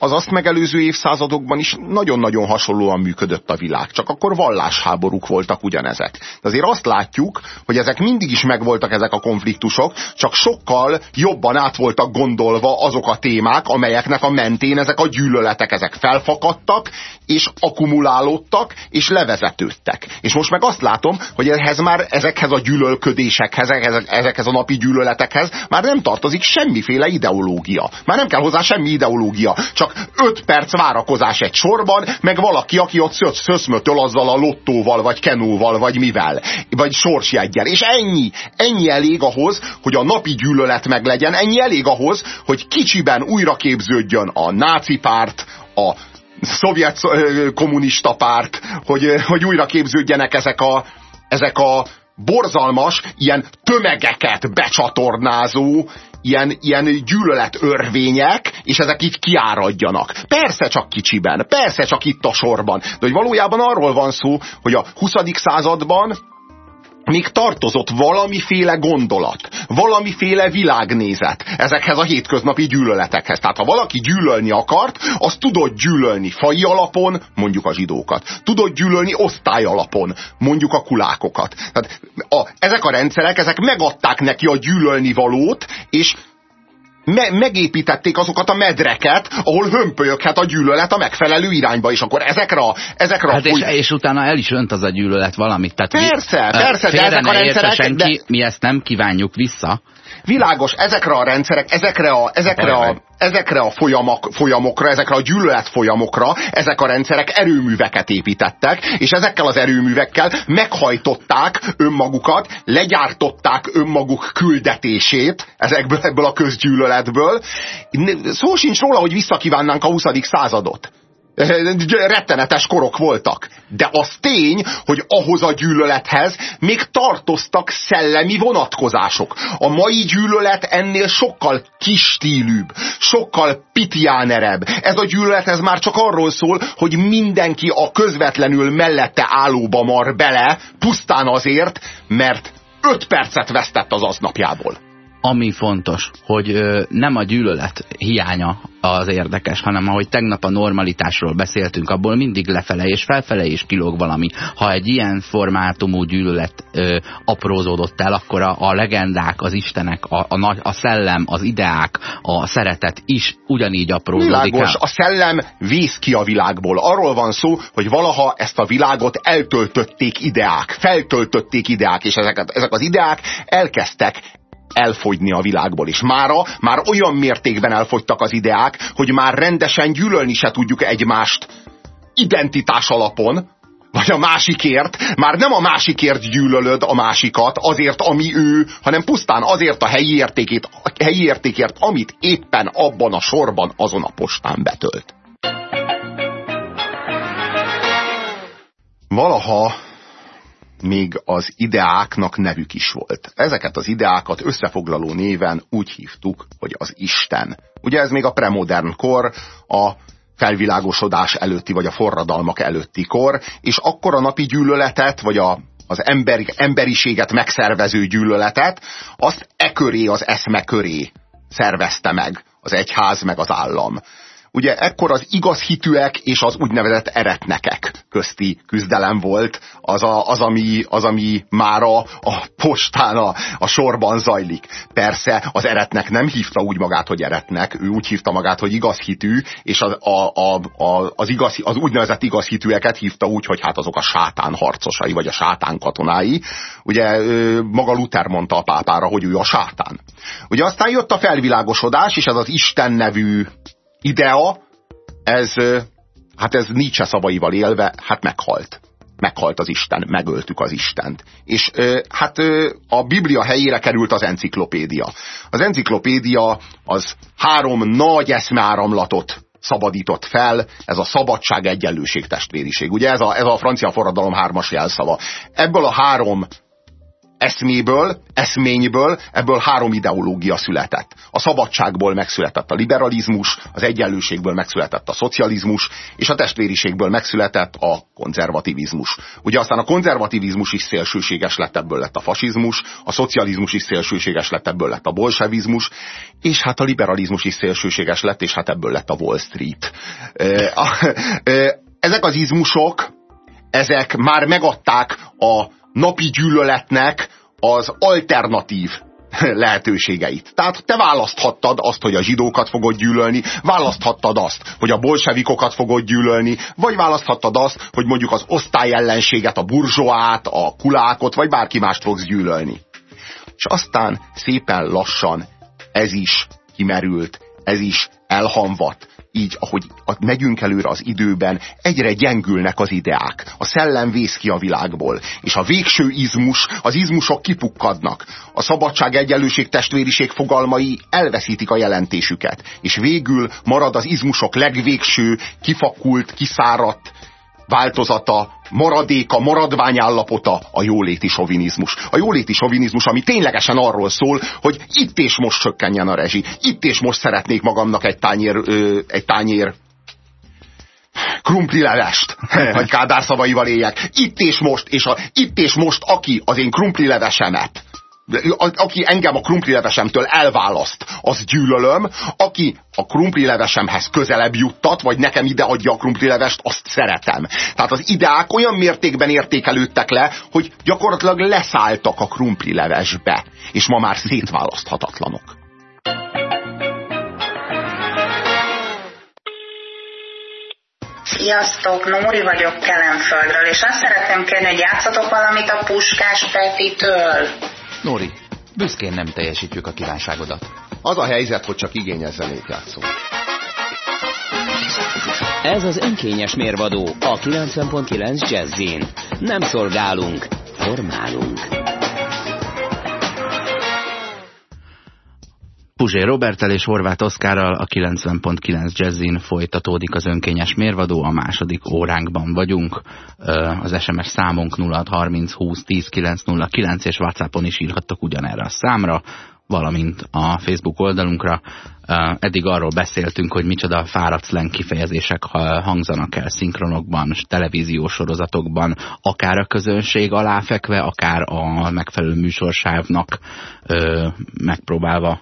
Az azt megelőző évszázadokban is nagyon-nagyon hasonlóan működött a világ, csak akkor vallásháborúk voltak ugyanezek. De azért azt látjuk, hogy ezek mindig is megvoltak ezek a konfliktusok, csak sokkal jobban át voltak gondolva azok a témák, amelyeknek a mentén ezek a gyűlöletek ezek felfakadtak, és akkumulálódtak, és levezetődtek. És most meg azt látom, hogy ehhez már ezekhez a gyűlölködésekhez, ezek- ezekhez a napi gyűlöletekhez már nem tartozik semmiféle ideológia. Már nem kell hozzá semmi ideológia. Csak csak 5 perc várakozás egy sorban, meg valaki, aki ott szöszmötöl azzal a lottóval, vagy kenóval, vagy mivel, vagy sorsjeggyel. És ennyi, ennyi elég ahhoz, hogy a napi gyűlölet meglegyen, ennyi elég ahhoz, hogy kicsiben újra képződjön a náci párt, a szovjet kommunista párt, hogy, hogy újra képződjenek ezek a, ezek a borzalmas, ilyen tömegeket becsatornázó, ilyen, ilyen gyűlöletörvények, és ezek így kiáradjanak. Persze csak kicsiben, persze csak itt a sorban, de hogy valójában arról van szó, hogy a 20. században még tartozott valamiféle gondolat, valamiféle világnézet ezekhez a hétköznapi gyűlöletekhez. Tehát ha valaki gyűlölni akart, az tudott gyűlölni fai alapon, mondjuk a zsidókat. Tudott gyűlölni osztály alapon, mondjuk a kulákokat. Tehát a, ezek a rendszerek, ezek megadták neki a gyűlölni valót, és me megépítették azokat a medreket, ahol hömpölyöghet a gyűlölet a megfelelő irányba, és akkor ezekre a... Ezekre hát a és, és utána el is önt az a gyűlölet valamit. Tehát persze, mi, persze, de ezek a rendszerek... Senki, de... Mi ezt nem kívánjuk vissza. Világos, ezekre a rendszerek, ezekre a, ezekre a, ezekre a folyamok, folyamokra, ezekre a gyűlölet folyamokra, ezek a rendszerek erőműveket építettek, és ezekkel az erőművekkel meghajtották önmagukat, legyártották önmaguk küldetését ezekből ebből a közgyűlöletből. Szó sincs róla, hogy visszakívánnánk a 20. századot rettenetes korok voltak. De az tény, hogy ahhoz a gyűlölethez még tartoztak szellemi vonatkozások. A mai gyűlölet ennél sokkal kistílűbb, sokkal pitiánerebb. Ez a gyűlölet ez már csak arról szól, hogy mindenki a közvetlenül mellette állóba mar bele, pusztán azért, mert öt percet vesztett az aznapjából ami fontos, hogy nem a gyűlölet hiánya az érdekes, hanem ahogy tegnap a normalitásról beszéltünk, abból mindig lefele és felfele is kilóg valami. Ha egy ilyen formátumú gyűlölet ö, aprózódott el, akkor a, a legendák, az istenek, a, a, a szellem, az ideák, a szeretet is ugyanígy aprózódik Világos, el. a szellem víz ki a világból. Arról van szó, hogy valaha ezt a világot eltöltötték ideák, feltöltötték ideák, és ezek, ezek az ideák elkezdtek elfogyni a világból. És mára már olyan mértékben elfogytak az ideák, hogy már rendesen gyűlölni se tudjuk egymást identitás alapon, vagy a másikért, már nem a másikért gyűlölöd a másikat, azért, ami ő, hanem pusztán azért a helyi, értékét, a helyi értékért, amit éppen abban a sorban azon a postán betölt. Valaha még az ideáknak nevük is volt. Ezeket az ideákat összefoglaló néven úgy hívtuk, hogy az Isten. Ugye ez még a premodern kor, a felvilágosodás előtti, vagy a forradalmak előtti kor, és akkor a napi gyűlöletet, vagy a, az emberi, emberiséget megszervező gyűlöletet, azt e köré, az eszme köré szervezte meg az egyház, meg az állam ugye ekkor az igaz hitűek és az úgynevezett eretnekek közti küzdelem volt, az, a, az, ami, az, ami mára a postán a, a sorban zajlik. Persze az eretnek nem hívta úgy magát, hogy eretnek, ő úgy hívta magát, hogy igaz hitű, és az, a, a, a, az, igaz, az úgynevezett igaz hitűeket hívta úgy, hogy hát azok a sátán harcosai, vagy a sátán katonái. Ugye maga Luther mondta a pápára, hogy ő a sátán. Ugye aztán jött a felvilágosodás, és ez az Isten nevű idea, ez, hát ez Nietzsche szavaival élve, hát meghalt. Meghalt az Isten, megöltük az Istent. És hát a Biblia helyére került az enciklopédia. Az enciklopédia az három nagy eszmeáramlatot szabadított fel, ez a szabadság, egyenlőség, testvériség. Ugye ez a, ez a francia forradalom hármas jelszava. Ebből a három eszméből, eszményből, ebből három ideológia született. A szabadságból megszületett a liberalizmus, az egyenlőségből megszületett a szocializmus, és a testvériségből megszületett a konzervativizmus. Ugye aztán a konzervativizmus is szélsőséges lett, ebből lett a fasizmus, a szocializmus is szélsőséges lett, ebből lett a bolsevizmus, és hát a liberalizmus is szélsőséges lett, és hát ebből lett a Wall Street. Ezek az izmusok, ezek már megadták a napi gyűlöletnek az alternatív [laughs] lehetőségeit. Tehát te választhattad azt, hogy a zsidókat fogod gyűlölni, választhattad azt, hogy a bolsevikokat fogod gyűlölni, vagy választhattad azt, hogy mondjuk az osztály ellenséget, a burzsóát, a kulákot, vagy bárki mást fogsz gyűlölni. És aztán szépen lassan ez is kimerült, ez is elhamvadt, így, ahogy megyünk előre az időben, egyre gyengülnek az ideák. A szellem vész ki a világból. És a végső izmus, az izmusok kipukkadnak. A szabadság, egyenlőség, testvériség fogalmai elveszítik a jelentésüket. És végül marad az izmusok legvégső, kifakult, kiszáradt, változata, maradéka, maradványállapota a jóléti sovinizmus. A jóléti sovinizmus, ami ténylegesen arról szól, hogy itt és most csökkenjen a rezsi. Itt és most szeretnék magamnak egy tányér, ö, egy tányér krumplilevest, hogy [laughs] Kádár szavaival éljek. Itt és most, és a, itt és most aki az én krumplilevesemet aki engem a krumplilevesemtől elválaszt, az gyűlölöm, aki a krumplilevesemhez közelebb juttat, vagy nekem ide adja a krumplilevest, azt szeretem. Tehát az ideák olyan mértékben értékelődtek le, hogy gyakorlatilag leszálltak a krumplilevesbe, és ma már szétválaszthatatlanok. Sziasztok, Nóri vagyok Kelemföldről, és azt szeretném kérni, hogy játszatok valamit a Puskás Petitől. Nóri, büszkén nem teljesítjük a kívánságodat. Az a helyzet, hogy csak igényezzenét játszunk. Ez az önkényes mérvadó a 90.9 Jazzin. Nem szolgálunk, formálunk. Puzsé Robertel és Horváth Oszkárral a 90.9 Jazzin folytatódik az önkényes mérvadó, a második óránkban vagyunk. Az SMS számunk 0630 20 10 909 és Whatsappon is írhattok ugyanerre a számra, valamint a Facebook oldalunkra. Eddig arról beszéltünk, hogy micsoda fáradt kifejezések hangzanak el szinkronokban, televíziós sorozatokban, akár a közönség aláfekve, akár a megfelelő műsorsávnak megpróbálva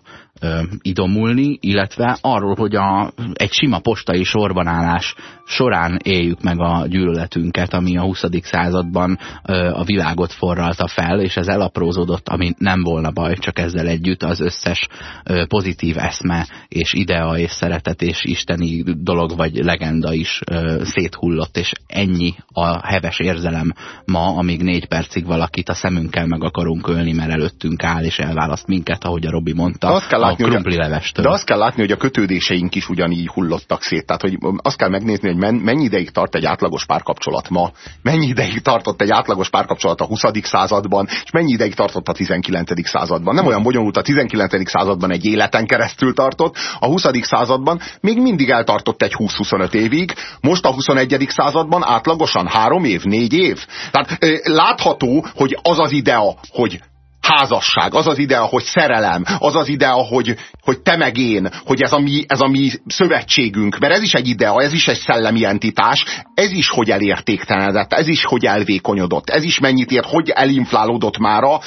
idomulni, illetve arról, hogy a, egy sima postai sorbanállás során éljük meg a gyűlöletünket, ami a 20. században ö, a világot forralta fel, és ez elaprózódott, ami nem volna baj, csak ezzel együtt az összes ö, pozitív eszme és idea és szeretet és isteni dolog vagy legenda is ö, széthullott, és ennyi a heves érzelem ma, amíg négy percig valakit a szemünkkel meg akarunk ölni, mert előttünk áll és elválaszt minket, ahogy a Robi mondta. Azt kell látni, a krumplilevestől. De azt kell látni, hogy a kötődéseink is ugyanígy hullottak szét. Tehát, hogy azt kell megnézni, hogy mennyi ideig tart egy átlagos párkapcsolat ma, mennyi ideig tartott egy átlagos párkapcsolat a 20. században, és mennyi ideig tartott a 19. században. Nem olyan bonyolult, a 19. században egy életen keresztül tartott, a 20. században még mindig eltartott egy 20-25 évig, most a 21. században átlagosan 3 év, 4 év. Tehát látható, hogy az az idea, hogy házasság, az az idea, hogy szerelem, az az idea, hogy, hogy te meg én, hogy ez a, mi, ez a mi szövetségünk, mert ez is egy idea, ez is egy szellemi entitás, ez is hogy elértéktelenedett, ez is hogy elvékonyodott, ez is mennyit ért, hogy elinflálódott mára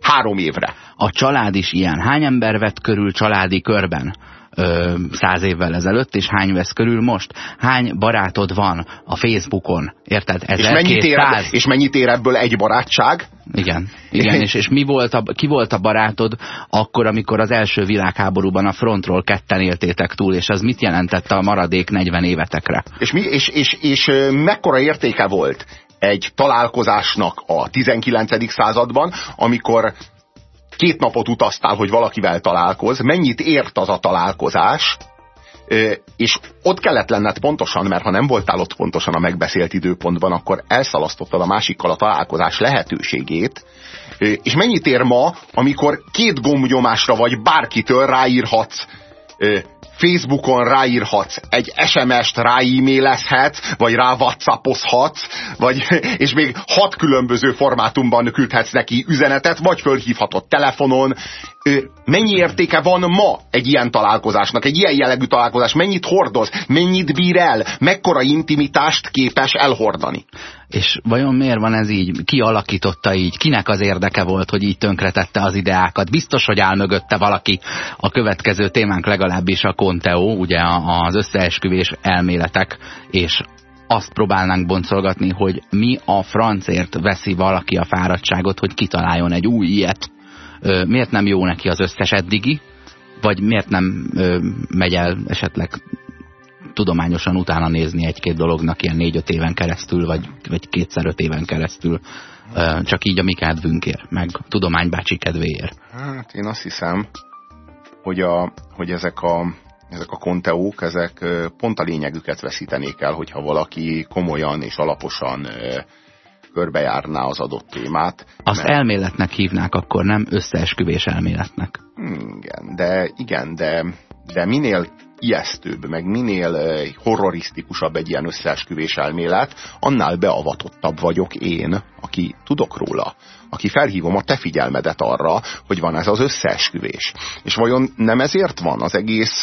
három évre. A család is ilyen. Hány ember vett körül családi körben? Ö, száz évvel ezelőtt, és hány vesz körül most? Hány barátod van a Facebookon? Érted? és mennyit, ér, és mennyit ér ebből egy barátság? Igen, igen és, és mi volt a, ki volt a barátod akkor, amikor az első világháborúban a frontról ketten éltétek túl, és az mit jelentett a maradék 40 évetekre? És, mi, és, és, és mekkora értéke volt egy találkozásnak a 19. században, amikor két napot utaztál, hogy valakivel találkoz, mennyit ért az a találkozás, és ott kellett lenned pontosan, mert ha nem voltál ott pontosan a megbeszélt időpontban, akkor elszalasztottad a másikkal a találkozás lehetőségét, és mennyit ér ma, amikor két gombnyomásra vagy bárkitől ráírhatsz Facebookon ráírhatsz, egy SMS-t ráe-mailezhetsz, vagy rá whatsappozhatsz, vagy, és még hat különböző formátumban küldhetsz neki üzenetet, vagy fölhívhatod telefonon. Mennyi értéke van ma egy ilyen találkozásnak, egy ilyen jellegű találkozás? Mennyit hordoz? Mennyit bír el? Mekkora intimitást képes elhordani? És vajon miért van ez így? Ki alakította így? Kinek az érdeke volt, hogy így tönkretette az ideákat? Biztos, hogy áll mögötte valaki. A következő témánk legalábbis a Conteo, ugye az összeesküvés elméletek, és azt próbálnánk boncolgatni, hogy mi a francért veszi valaki a fáradtságot, hogy kitaláljon egy új ilyet. Miért nem jó neki az összes eddigi, vagy miért nem megy el esetleg tudományosan utána nézni egy-két dolognak ilyen négy-öt éven keresztül, vagy, vagy kétszer öt éven keresztül, csak így a mi kedvünkért, meg tudománybácsi kedvéért. Hát én azt hiszem, hogy, a, hogy ezek a ezek a konteók, ezek pont a lényegüket veszítenék el, hogyha valaki komolyan és alaposan körbejárná az adott témát. Azt mert... elméletnek hívnák akkor, nem összeesküvés elméletnek. Igen, de, igen, de, de minél ijesztőbb, meg minél horrorisztikusabb egy ilyen összeesküvés elmélet, annál beavatottabb vagyok én, aki tudok róla aki felhívom a te figyelmedet arra, hogy van ez az összeesküvés. És vajon nem ezért van az egész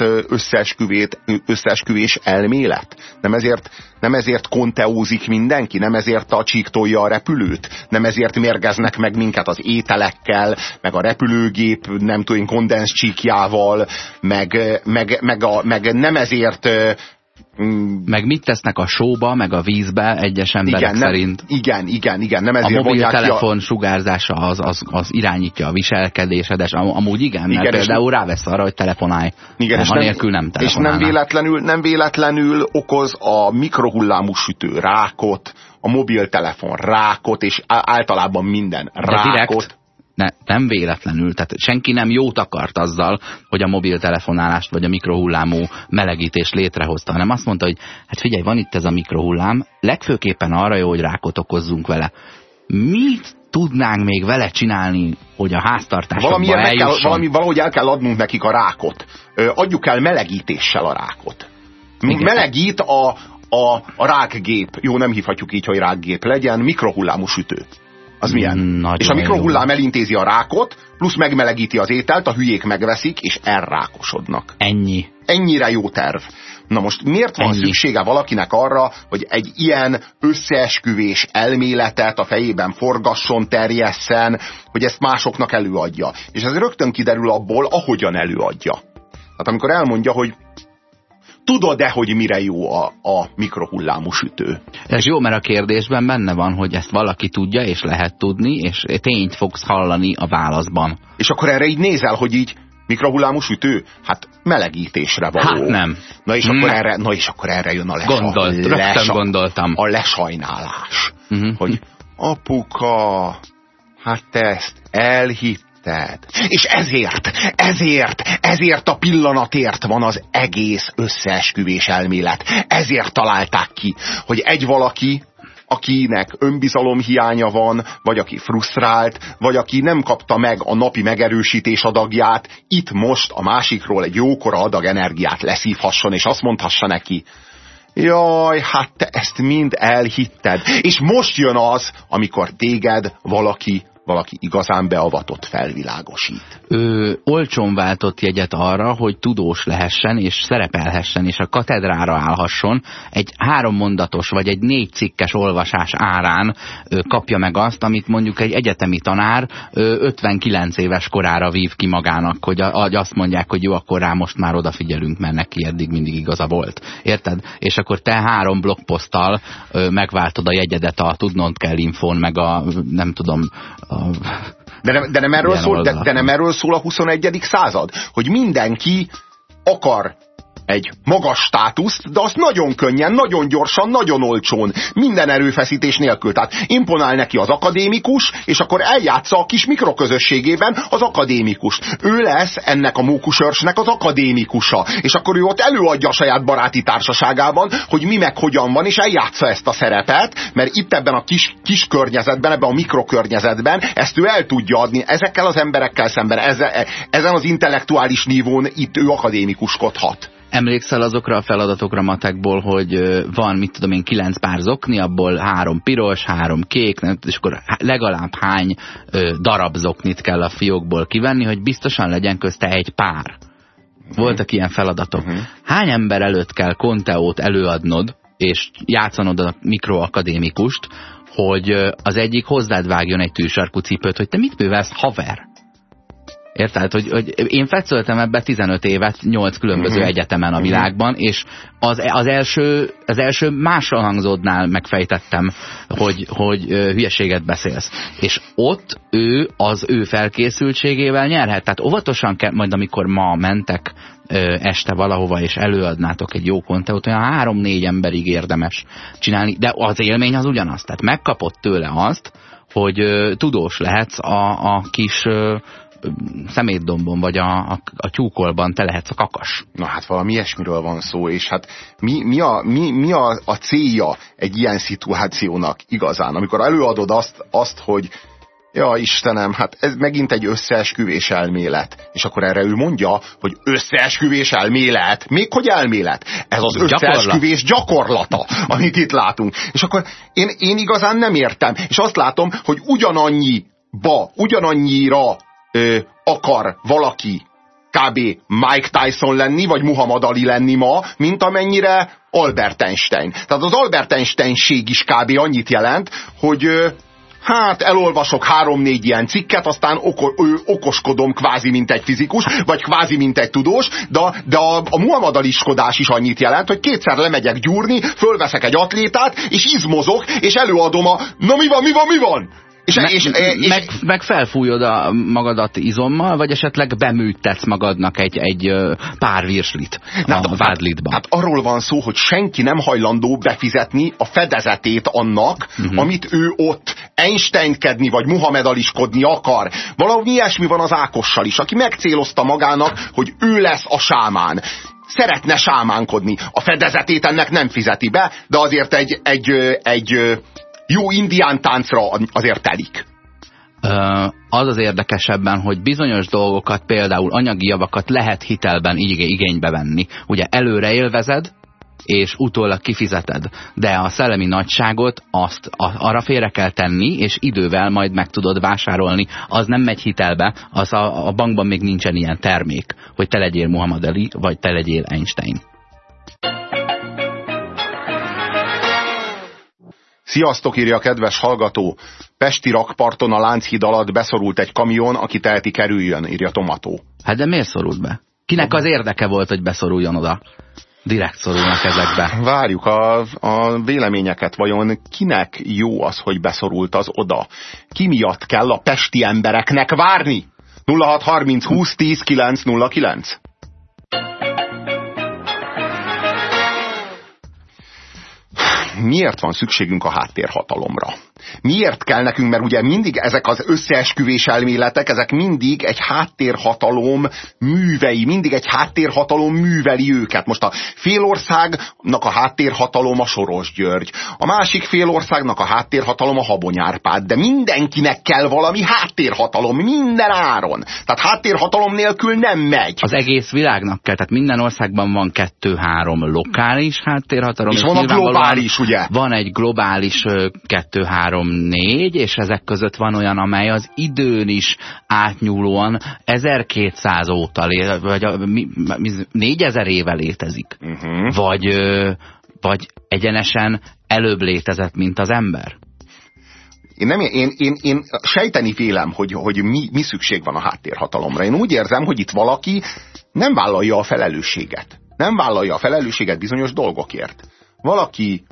összeesküvés elmélet? Nem ezért, nem ezért konteózik mindenki? Nem ezért a csíktolja a repülőt? Nem ezért mérgeznek meg minket az ételekkel, meg a repülőgép, nem tudom, kondens csíkjával, meg, meg, meg, a, meg nem ezért Mm. Meg mit tesznek a sóba, meg a vízbe egyes emberek igen, szerint. Nem, igen, igen, igen. Nem ezért a mobiltelefon a... sugárzása az, az, az irányítja a viselkedésedet. Amúgy igen, igen mert például rávesz arra, hogy telefonálj. Igen, és nélkül nem És nem véletlenül, nem véletlenül okoz a mikrohullámú sütő rákot, a mobiltelefon rákot, és általában minden rákot. De direkt, ne, nem véletlenül, tehát senki nem jót akart azzal, hogy a mobiltelefonálást vagy a mikrohullámú melegítést létrehozta, hanem azt mondta, hogy hát figyelj, van itt ez a mikrohullám, legfőképpen arra jó, hogy rákot okozzunk vele. Mit tudnánk még vele csinálni, hogy a háztartásokba kell, valami, Valahogy el kell adnunk nekik a rákot. Ö, adjuk el melegítéssel a rákot. Igen. Melegít a, a, a rákgép. Jó, nem hívhatjuk így, hogy rákgép legyen, mikrohullámú sütő. Az milyen? Nagyon és a mikrohullám jó. elintézi a rákot, plusz megmelegíti az ételt, a hülyék megveszik, és elrákosodnak. Ennyi. Ennyire jó terv. Na most miért van Ennyi. szüksége valakinek arra, hogy egy ilyen összeesküvés elméletet a fejében forgasson, terjesszen, hogy ezt másoknak előadja. És ez rögtön kiderül abból, ahogyan előadja. Hát amikor elmondja, hogy tudod-e, hogy mire jó a, a mikrohullámú sütő? Ez jó, mert a kérdésben benne van, hogy ezt valaki tudja, és lehet tudni, és tényt fogsz hallani a válaszban. És akkor erre így nézel, hogy így mikrohullámú sütő? Hát melegítésre való. Hát nem. Na és, akkor, erre, na és akkor erre jön a, lesa, Gondolt, lesa, gondoltam. a lesajnálás. Uh mhm. -huh. Hogy apuka, hát te ezt elhitt Érted? És ezért, ezért, ezért a pillanatért van az egész összeesküvés elmélet. Ezért találták ki, hogy egy valaki, akinek önbizalom hiánya van, vagy aki frusztrált, vagy aki nem kapta meg a napi megerősítés adagját, itt most a másikról egy jókora adag energiát leszívhasson, és azt mondhassa neki, Jaj, hát te ezt mind elhitted. És most jön az, amikor téged valaki valaki igazán beavatott felvilágosít. Ő olcsón váltott jegyet arra, hogy tudós lehessen és szerepelhessen, és a katedrára állhasson, egy három mondatos vagy egy négy cikkes olvasás árán ő, kapja meg azt, amit mondjuk egy egyetemi tanár ő, 59 éves korára vív ki magának, hogy azt mondják, hogy jó, akkor rá most már odafigyelünk, mert neki eddig mindig igaza volt. Érted? És akkor te három blogposzttal megváltod a jegyedet a tudnod kell infón, meg a nem tudom, a de nem, de, nem erről szól, de, de nem erről szól a 21. század? Hogy mindenki akar egy magas státuszt, de azt nagyon könnyen, nagyon gyorsan, nagyon olcsón, minden erőfeszítés nélkül. Tehát imponál neki az akadémikus, és akkor eljátsza a kis mikroközösségében az akadémikus. Ő lesz ennek a mókusörsnek az akadémikusa, és akkor ő ott előadja a saját baráti társaságában, hogy mi meg hogyan van, és eljátsza ezt a szerepet, mert itt ebben a kis, kis környezetben, ebben a mikrokörnyezetben ezt ő el tudja adni. Ezekkel az emberekkel szemben, ezen, ezen az intellektuális nívón itt ő akadémikuskodhat. Emlékszel azokra a feladatokra matekból, hogy van, mit tudom én, kilenc pár zokni, abból három piros, három kék, és akkor legalább hány darab zoknit kell a fiókból kivenni, hogy biztosan legyen közte egy pár. Voltak ilyen feladatok. Uh-huh. Hány ember előtt kell konteót előadnod, és játszanod a mikroakadémikust, hogy az egyik hozzád vágjon egy tűsarkú cipőt, hogy te mit művelsz, haver? Érted? Hogy, hogy én fetszöltem ebbe 15 évet 8 különböző uh -huh. egyetemen a mhm. világban, és az, az, első, az első másra hangzódnál megfejtettem, hogy, hogy hülyeséget beszélsz. És ott ő az ő felkészültségével nyerhet. Tehát óvatosan kell, majd amikor ma mentek este valahova, és előadnátok egy jó konteót, olyan három-négy emberig érdemes csinálni, de az élmény az ugyanaz. Tehát megkapott tőle azt, hogy tudós lehetsz a, a kis szemétdombon vagy a, a, a tyúkolban te lehetsz a kakas. Na hát valami ilyesmiről van szó, és hát mi, mi, a, mi, mi a, a célja egy ilyen szituációnak igazán, amikor előadod azt, azt hogy Ja, Istenem, hát ez megint egy összeesküvés elmélet. És akkor erre ő mondja, hogy összeesküvés elmélet. Még hogy elmélet? Ez az összeesküvés gyakorlata, amit itt látunk. És akkor én, én igazán nem értem. És azt látom, hogy ugyanannyi ba, ugyanannyira ö, akar valaki kb. Mike Tyson lenni, vagy Muhammad Ali lenni ma, mint amennyire Albert Einstein. Tehát az Albert Einsteinség is kb. annyit jelent, hogy ö, hát elolvasok három-négy ilyen cikket, aztán oko, ö, okoskodom kvázi, mint egy fizikus, vagy kvázi, mint egy tudós, de, de a, a Muhammad aliskodás is annyit jelent, hogy kétszer lemegyek gyúrni, fölveszek egy atlétát, és izmozok, és előadom a, na mi van, mi van, mi van? És, Me, és, és, meg, meg felfújod a magadat izommal, vagy esetleg beműtetsz magadnak egy, egy pár virslit a hát, vádlitban. Hát, hát arról van szó, hogy senki nem hajlandó befizetni a fedezetét annak, uh mhm. -huh. amit ő ott Einsteinkedni vagy Muhammedaliskodni akar. Valami ilyesmi van az Ákossal is, aki megcélozta magának, hogy ő lesz a sámán szeretne sámánkodni. A fedezetét ennek nem fizeti be, de azért egy, egy, egy, jó indián táncra azért telik. Az az érdekesebben, hogy bizonyos dolgokat, például anyagi javakat lehet hitelben igénybe venni. Ugye előre élvezed, és utólag kifizeted. De a szellemi nagyságot azt arra félre kell tenni, és idővel majd meg tudod vásárolni. Az nem megy hitelbe, az a, a bankban még nincsen ilyen termék, hogy te legyél Muhammad Ali, vagy te legyél Einstein. Sziasztok, írja a kedves hallgató. Pesti rakparton a Lánchíd alatt beszorult egy kamion, aki teheti kerüljön, írja Tomató. Hát de miért szorult be? Kinek az érdeke volt, hogy beszoruljon oda? Direkt szorulnak ezekbe. Várjuk a, a véleményeket. Vajon kinek jó az, hogy beszorult az oda? Ki miatt kell a pesti embereknek várni? 0630 20 10 909 miért van szükségünk a háttérhatalomra? Miért kell nekünk, mert ugye mindig ezek az összeesküvés elméletek, ezek mindig egy háttérhatalom művei, mindig egy háttérhatalom műveli őket. Most a félországnak a háttérhatalom a Soros György, a másik félországnak a háttérhatalom a Habonyárpád, de mindenkinek kell valami háttérhatalom, minden áron. Tehát háttérhatalom nélkül nem megy. Az egész világnak kell, tehát minden országban van kettő-három lokális háttérhatalom. És, és van a globális, ugye? Van egy globális kettő-három három, négy, és ezek között van olyan, amely az időn is átnyúlóan 1200 óta, vagy a, mi, mi, 4000 éve létezik. Uh mhm. -huh. Vagy, vagy egyenesen előbb létezett, mint az ember. Én, nem, én, én, én sejteni vélem, hogy, hogy mi, mi szükség van a háttérhatalomra. Én úgy érzem, hogy itt valaki nem vállalja a felelősséget. Nem vállalja a felelősséget bizonyos dolgokért. Valaki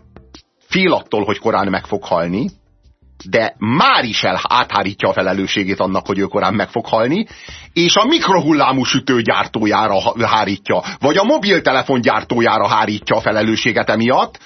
fél attól, hogy korán meg fog halni, de már is el áthárítja a felelősségét annak, hogy ő korán meg fog halni, és a mikrohullámú sütő gyártójára hárítja, vagy a mobiltelefon gyártójára hárítja a felelősséget emiatt,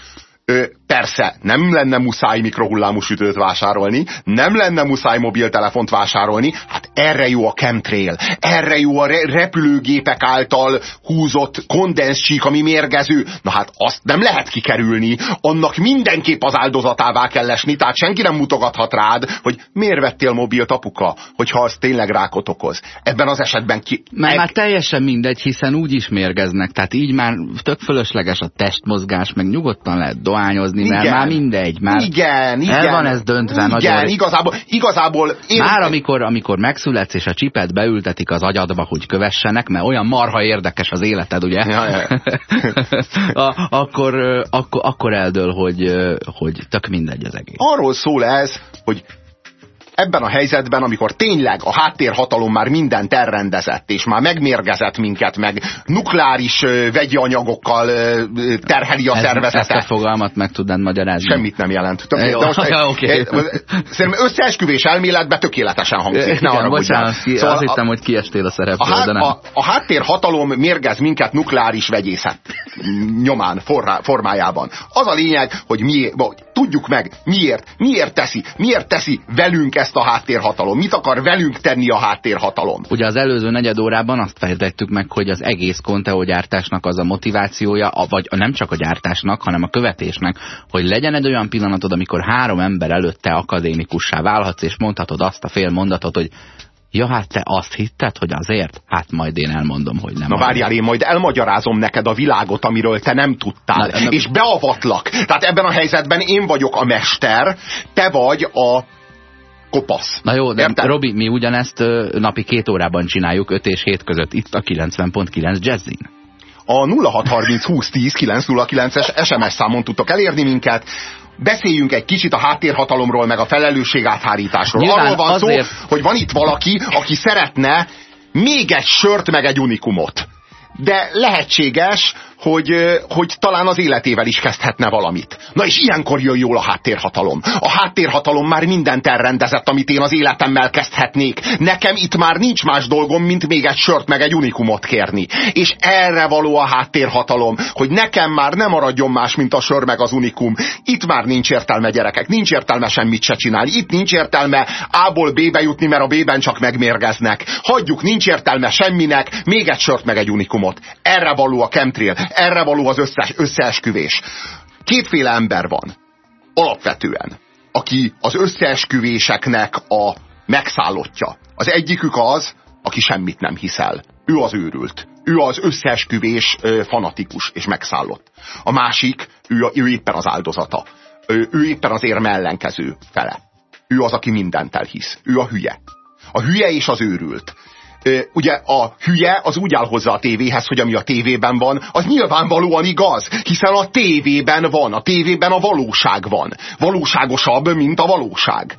Persze, nem lenne muszáj mikrohullámú sütőt vásárolni, nem lenne muszáj mobiltelefont vásárolni, hát erre jó a chemtrail, erre jó a re repülőgépek által húzott kondenszcsík, ami mérgező. Na hát azt nem lehet kikerülni, annak mindenképp az áldozatává kell esni, tehát senki nem mutogathat rád, hogy miért vettél mobilt apuka, hogyha az tényleg rákot okoz. Ebben az esetben ki... Mert már teljesen mindegy, hiszen úgy is mérgeznek, tehát így már tök fölösleges a testmozgás, meg nyugodtan lehet dohányozni, mert igen. már mindegy. Már igen, igen. El van ez döntve. Igen, nagyon... igazából, igazából én... Már amikor, amikor megszületsz, és a csipet beültetik az agyadba, hogy kövessenek, mert olyan marha érdekes az életed, ugye? Ja, ja. [laughs] a, akkor, akkor, akkor eldől, hogy, hogy tök mindegy az egész. Arról szól ez, hogy ebben a helyzetben, amikor tényleg a háttérhatalom már mindent elrendezett, és már megmérgezett minket, meg nukleáris vegyi anyagokkal terheli a Ez, szervezetet. Ezt a fogalmat meg tudnád magyarázni. Semmit nem jelent. Tök, de most, [laughs] okay. Szerintem összeesküvés elméletben tökéletesen hangzik. Ne Igen, bocsánat, ki, szóval azt a, hittem, hogy kiestél a szerepből, a, de nem. A, a háttérhatalom mérgez minket nukleáris vegyészet nyomán, forrá, formájában. Az a lényeg, hogy mi, Tudjuk meg, miért, miért teszi, miért teszi velünk ezt a háttérhatalom, mit akar velünk tenni a háttérhatalom. Ugye az előző negyed órában azt fejtettük meg, hogy az egész Conteo gyártásnak az a motivációja, vagy nem csak a gyártásnak, hanem a követésnek, hogy legyen egy olyan pillanatod, amikor három ember előtte akadémikussá válhatsz, és mondhatod azt a fél mondatot, hogy Ja, hát te azt hitted, hogy azért? Hát majd én elmondom, hogy nem. Na várjál, én majd elmagyarázom neked a világot, amiről te nem tudtál. Na, és beavatlak. Tehát ebben a helyzetben én vagyok a mester, te vagy a kopasz. Na jó, de Érted? Robi, mi ugyanezt napi két órában csináljuk, 5 és 7 között, itt a 90.9 Jazzin. A 0630 2010 909-es SMS számon tudtok elérni minket beszéljünk egy kicsit a háttérhatalomról, meg a felelősség áthárításról. Nyilván Arról van azért... szó, hogy van itt valaki, aki szeretne még egy sört, meg egy unikumot. De lehetséges, hogy, hogy talán az életével is kezdhetne valamit. Na és ilyenkor jön jól a háttérhatalom. A háttérhatalom már mindent elrendezett, amit én az életemmel kezdhetnék. Nekem itt már nincs más dolgom, mint még egy sört meg egy unikumot kérni. És erre való a háttérhatalom, hogy nekem már nem maradjon más, mint a sör meg az unikum. Itt már nincs értelme gyerekek, nincs értelme semmit se csinálni. Itt nincs értelme A-ból B-be jutni, mert a B-ben csak megmérgeznek. Hagyjuk, nincs értelme semminek, még egy sört meg egy unikumot. Erre való a chemtrail erre való az össze, összeesküvés. Kétféle ember van, alapvetően, aki az összeesküvéseknek a megszállottja. Az egyikük az, aki semmit nem hiszel. Ő az őrült. Ő az összeesküvés fanatikus és megszállott. A másik, ő, ő éppen az áldozata. Ő, ő éppen az érme ellenkező fele. Ő az, aki mindent elhisz. Ő a hülye. A hülye és az őrült ugye a hülye az úgy áll hozzá a tévéhez, hogy ami a tévében van, az nyilvánvalóan igaz, hiszen a tévében van, a tévében a valóság van. Valóságosabb, mint a valóság.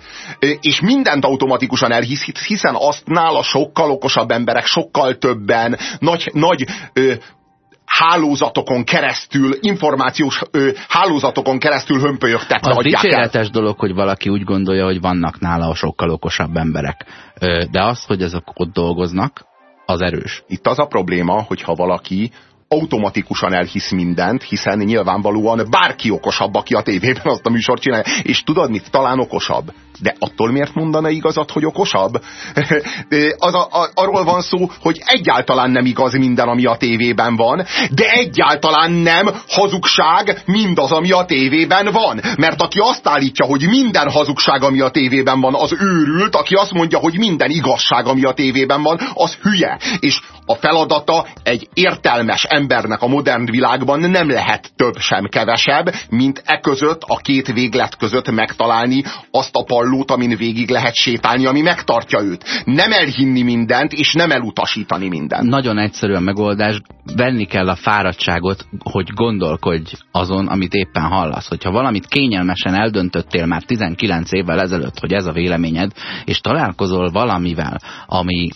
És mindent automatikusan elhisz, hiszen azt nála sokkal okosabb emberek, sokkal többen, nagy, nagy hálózatokon keresztül, információs ö, hálózatokon keresztül hömpölyögtetve Az dicséretes el. dolog, hogy valaki úgy gondolja, hogy vannak nála sokkal okosabb emberek. Ö, de az, hogy ezek ott dolgoznak, az erős. Itt az a probléma, hogyha valaki automatikusan elhisz mindent, hiszen nyilvánvalóan bárki okosabb, aki a tévében azt a műsort csinálja. És tudod mit? Talán okosabb. De attól miért mondana igazat, hogy okosabb? [laughs] az a, a, arról van szó, hogy egyáltalán nem igaz minden, ami a tévében van, de egyáltalán nem hazugság mindaz, ami a tévében van. Mert aki azt állítja, hogy minden hazugság, ami a tévében van, az őrült, aki azt mondja, hogy minden igazság, ami a tévében van, az hülye. És a feladata egy értelmes embernek a modern világban nem lehet több sem kevesebb, mint e között, a két véglet között megtalálni azt a pallót, amin végig lehet sétálni, ami megtartja őt. Nem elhinni mindent, és nem elutasítani mindent. Nagyon egyszerű a megoldás, venni kell a fáradtságot, hogy gondolkodj azon, amit éppen hallasz. Hogyha valamit kényelmesen eldöntöttél már 19 évvel ezelőtt, hogy ez a véleményed, és találkozol valamivel, ami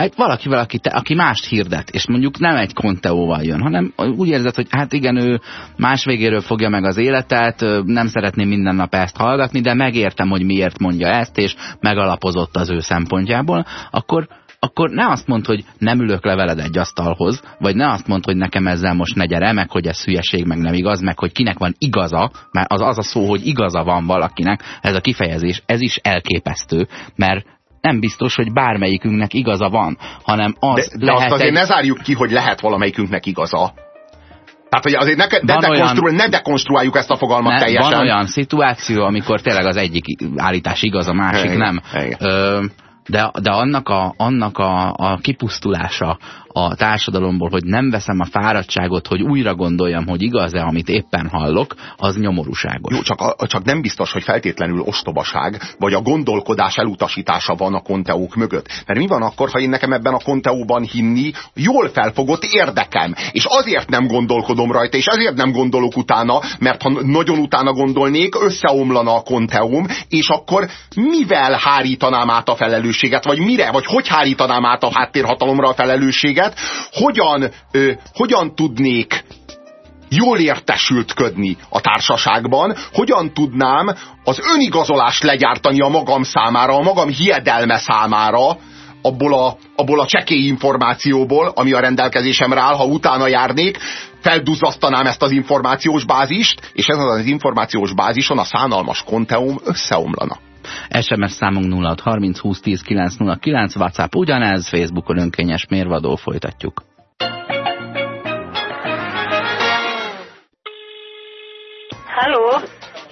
egy valakivel, aki, te, aki mást hirdet, és mondjuk nem egy konteóval jön, hanem úgy érzed, hogy hát igen, ő más végéről fogja meg az életet, nem szeretném minden nap ezt hallgatni, de megértem, hogy miért mondja ezt, és megalapozott az ő szempontjából, akkor akkor ne azt mondd, hogy nem ülök le veled egy asztalhoz, vagy ne azt mondd, hogy nekem ezzel most ne gyere, meg hogy ez hülyeség, meg nem igaz, meg hogy kinek van igaza, mert az az a szó, hogy igaza van valakinek, ez a kifejezés, ez is elképesztő, mert nem biztos, hogy bármelyikünknek igaza van, hanem az de, de lehet azt azért egy... ne zárjuk ki, hogy lehet valamelyikünknek igaza. Tehát, hogy azért ne, ne, dekonstruál, olyan, ne dekonstruáljuk ezt a fogalmat ne, teljesen. Van olyan szituáció, amikor tényleg az egyik állítás igaz, a másik igen, nem. Igen. Ö, de, de annak, a, annak a, a kipusztulása a társadalomból, hogy nem veszem a fáradtságot, hogy újra gondoljam, hogy igaz-e, amit éppen hallok, az nyomorúságos. Jó, csak, a, csak nem biztos, hogy feltétlenül ostobaság, vagy a gondolkodás elutasítása van a konteók mögött. Mert mi van akkor, ha én nekem ebben a konteóban hinni jól felfogott érdekem, és azért nem gondolkodom rajta, és azért nem gondolok utána, mert ha nagyon utána gondolnék, összeomlana a konteóm, és akkor mivel hárítanám át a felelősséget, vagy mire, vagy hogy hárítanám át a háttérhatalomra a felelősséget, lehetőséget, hogyan, ö, hogyan tudnék jól értesültködni a társaságban, hogyan tudnám az önigazolást legyártani a magam számára, a magam hiedelme számára, abból a, abból a csekély információból, ami a rendelkezésemre áll, ha utána járnék, felduzzasztanám ezt az információs bázist, és ezen az információs bázison a szánalmas konteum összeomlana. SMS számunk 0630 20 10 909, WhatsApp ugyanez, Facebookon önkényes mérvadó, folytatjuk. Halló,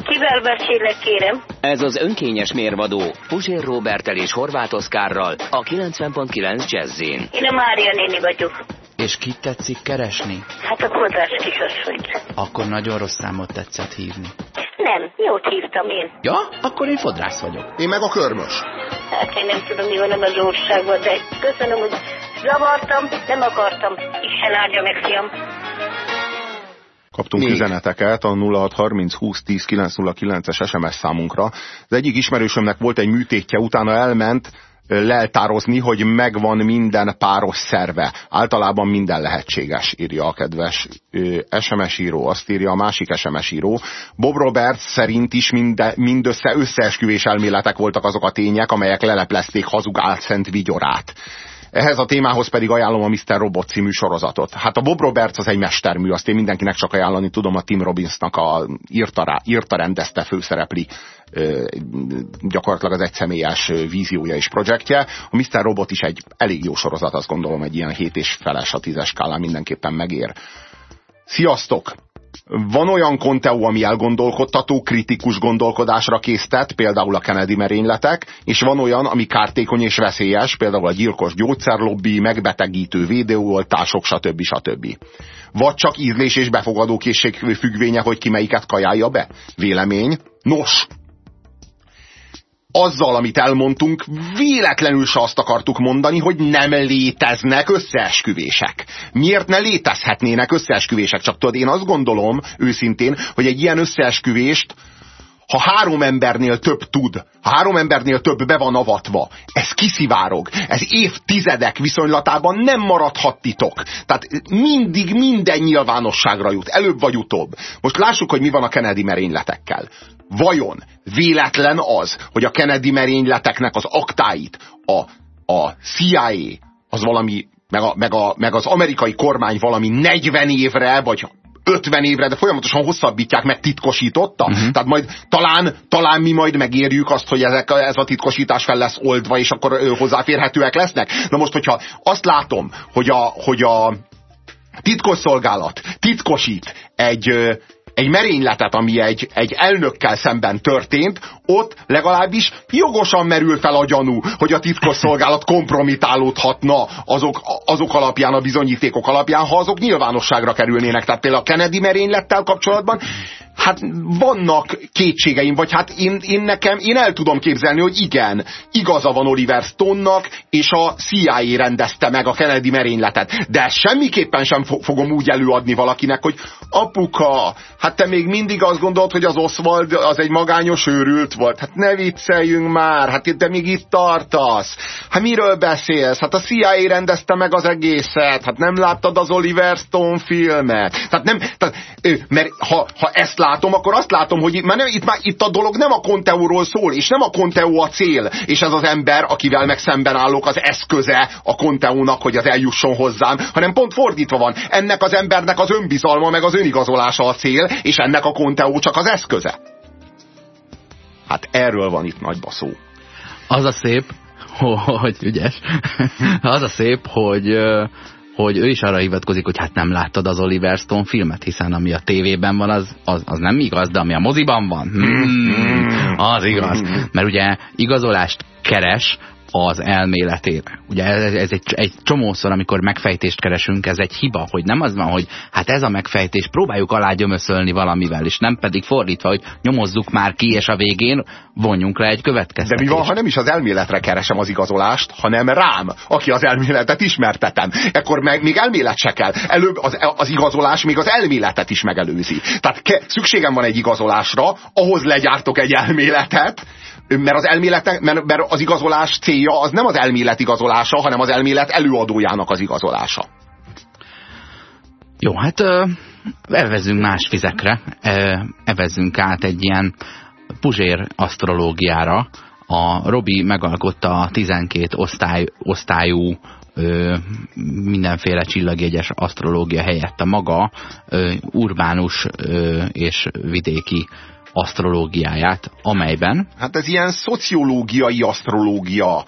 kivel beszélek, kérem? Ez az önkényes mérvadó Puzsér Robertel és Horváth Oszkárral a 90.9 Jazzin. Én a Mária néni vagyok. És kit tetszik keresni? Hát a kodrás kisasszonyt. Akkor nagyon rossz számot tetszett hívni. Nem, jót hívtam én. Ja, akkor én fodrász vagyok. Én meg a körmös. Hát én nem tudom, mi van ebben az országban, de köszönöm, hogy zavartam, nem akartam. Isten áldja meg, fiam. Kaptunk Még. üzeneteket a 0630 20 10 909-es SMS számunkra. Az egyik ismerősömnek volt egy műtétje, utána elment leltározni, hogy megvan minden páros szerve. Általában minden lehetséges, írja a kedves SMS író. Azt írja a másik SMS író. Bob Roberts szerint is minde, mindössze összeesküvés elméletek voltak azok a tények, amelyek leleplezték hazug álszent vigyorát. Ehhez a témához pedig ajánlom a Mr. Robot című sorozatot. Hát a Bob Roberts az egy mestermű, azt én mindenkinek csak ajánlani tudom, a Tim Robbinsnak a írta, rá, írta rendezte főszerepli gyakorlatilag az egyszemélyes víziója és projektje. A Mr. Robot is egy elég jó sorozat, azt gondolom, egy ilyen hét és feles a tízes skálán mindenképpen megér. Sziasztok! Van olyan konteó, ami elgondolkodtató, kritikus gondolkodásra késztet, például a Kennedy merényletek, és van olyan, ami kártékony és veszélyes, például a gyilkos gyógyszerlobbi, megbetegítő védőoltások, stb. stb. Vagy csak ízlés és befogadókészség függvénye, hogy ki melyiket kajálja be? Vélemény? Nos, azzal, amit elmondtunk, véletlenül se azt akartuk mondani, hogy nem léteznek összeesküvések. Miért ne létezhetnének összeesküvések? Csak tudod, én azt gondolom őszintén, hogy egy ilyen összeesküvést ha három embernél több tud, ha három embernél több be van avatva, ez kiszivárog, ez évtizedek viszonylatában nem maradhat titok. Tehát mindig minden nyilvánosságra jut, előbb vagy utóbb. Most lássuk, hogy mi van a Kennedy merényletekkel. Vajon véletlen az, hogy a Kennedy merényleteknek az aktáit a, a CIA, az valami, meg, a, meg, a, meg az amerikai kormány valami 40 évre, vagy 50 évre, de folyamatosan hosszabbítják, meg titkosította. Uh-huh. Tehát majd talán, talán mi majd megérjük azt, hogy ezek, ez a titkosítás fel lesz oldva, és akkor hozzáférhetőek lesznek. Na most, hogyha azt látom, hogy a, hogy a titkosszolgálat titkosít egy, egy merényletet, ami egy, egy elnökkel szemben történt, ott legalábbis jogosan merül fel a gyanú, hogy a titkosszolgálat kompromitálódhatna azok, azok alapján, a bizonyítékok alapján, ha azok nyilvánosságra kerülnének. Tehát például a Kennedy merénylettel kapcsolatban hát vannak kétségeim, vagy hát én, én nekem, én el tudom képzelni, hogy igen, igaza van Oliver Stone-nak, és a CIA rendezte meg a Kennedy merényletet. De semmiképpen sem fo fogom úgy előadni valakinek, hogy apuka, hát te még mindig azt gondolod, hogy az Oswald az egy magányos őrült volt. Hát ne vicceljünk már, hát te még itt tartasz. Hát miről beszélsz? Hát a CIA rendezte meg az egészet, hát nem láttad az Oliver Stone filmet. Tehát nem, tehát, mert ha, ha ezt látom, akkor azt látom, hogy itt, már nem, itt, már, itt a dolog nem a Conteóról szól, és nem a Conteó a cél, és ez az ember, akivel meg szemben állok, az eszköze a Conteónak, hogy az eljusson hozzám, hanem pont fordítva van. Ennek az embernek az önbizalma, meg az önigazolása a cél, és ennek a Conteó csak az eszköze. Hát erről van itt nagy baszó. Az a szép, [laughs] hogy ügyes, [laughs] az a szép, hogy hogy ő is arra hivatkozik, hogy hát nem láttad az Oliver Stone filmet, hiszen ami a tévében van, az, az, az nem igaz, de ami a moziban van, hmm, az igaz. Mert ugye igazolást keres az elméletére. Ugye ez, ez egy, egy csomószor, amikor megfejtést keresünk, ez egy hiba, hogy nem az van, hogy hát ez a megfejtés, próbáljuk alá gyömöszölni valamivel, és nem pedig fordítva, hogy nyomozzuk már ki, és a végén vonjunk le egy következtetést. De mi van, ha nem is az elméletre keresem az igazolást, hanem rám, aki az elméletet ismertetem. Ekkor meg még elmélet se kell. Előbb az, az igazolás még az elméletet is megelőzi. Tehát ke, szükségem van egy igazolásra, ahhoz legyártok egy elméletet, mert az elmélet, mert, mert az igazolás célja az nem az elmélet igazolása, hanem az elmélet előadójának az igazolása. Jó, hát evezünk más vizekre, evezünk át egy ilyen puzsér asztrológiára, A Robi megalkotta a 12 osztály, osztályú mindenféle csillagjegyes asztrológia helyett a maga ö, urbánus és vidéki asztrológiáját, amelyben... Hát ez ilyen szociológiai asztrológia.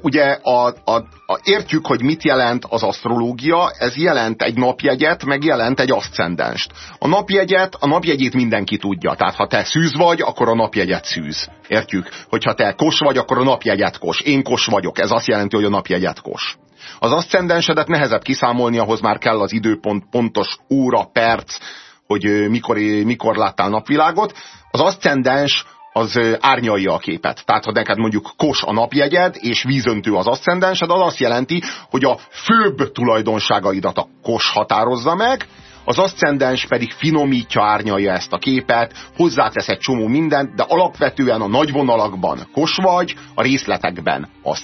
Ugye a, a, a, értjük, hogy mit jelent az asztrológia, ez jelent egy napjegyet, meg jelent egy aszcendenst. A napjegyet, a napjegyét mindenki tudja. Tehát ha te szűz vagy, akkor a napjegyet szűz. Értjük? Hogyha te kos vagy, akkor a napjegyet kos. Én kos vagyok. Ez azt jelenti, hogy a napjegyet kos. Az aszcendensedet nehezebb kiszámolni, ahhoz már kell az időpont, pontos óra, perc, hogy mikor, mikor láttál napvilágot. Az aszcendens az árnyalja a képet. Tehát, ha neked mondjuk kos a napjegyed, és vízöntő az aszcendensed, az azt jelenti, hogy a főbb tulajdonságaidat a kos határozza meg, az aszcendens pedig finomítja, árnyalja ezt a képet, hozzátesz egy csomó mindent, de alapvetően a nagy vonalakban kos vagy, a részletekben, a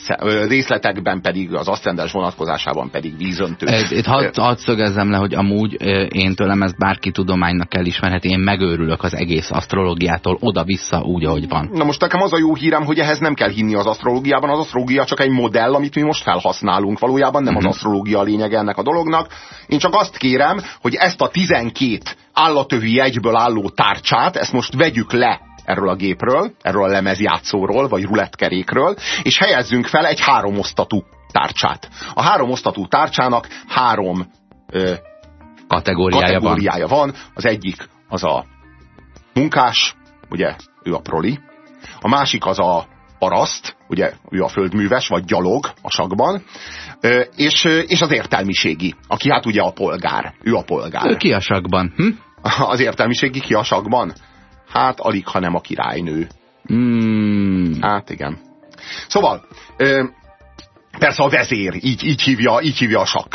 részletekben pedig az aszcendens vonatkozásában pedig vízöntő. Itt hadd had szögezzem le, hogy amúgy én tőlem ezt bárki tudománynak elismerheti, én megőrülök az egész asztrológiától oda-vissza úgy, ahogy van. Na most nekem az a jó hírem, hogy ehhez nem kell hinni az asztrológiában, az asztrológia csak egy modell, amit mi most felhasználunk. Valójában nem mm -hmm. az mhm. asztrológia a lényeg ennek a dolognak. Én csak azt kérem, hogy ezt a 12 állatövi jegyből álló tárcsát, ezt most vegyük le erről a gépről, erről a lemezjátszóról, vagy rulettkerékről, és helyezzünk fel egy háromosztatú tárcsát. A háromosztatú tárcsának három ö, kategóriája, kategóriája van. van. Az egyik az a munkás, ugye ő a proli. A másik az a paraszt, ugye ő a földműves, vagy gyalog a sakban, és, és az értelmiségi, aki hát ugye a polgár, ő a polgár. Ő ki a sakban? Hm? [laughs] Az értelmiségi ki a sakban? Hát alig, ha nem a királynő. Mm. Hát igen. Szóval, persze a vezér, így, így, hívja, így hívja a sakk.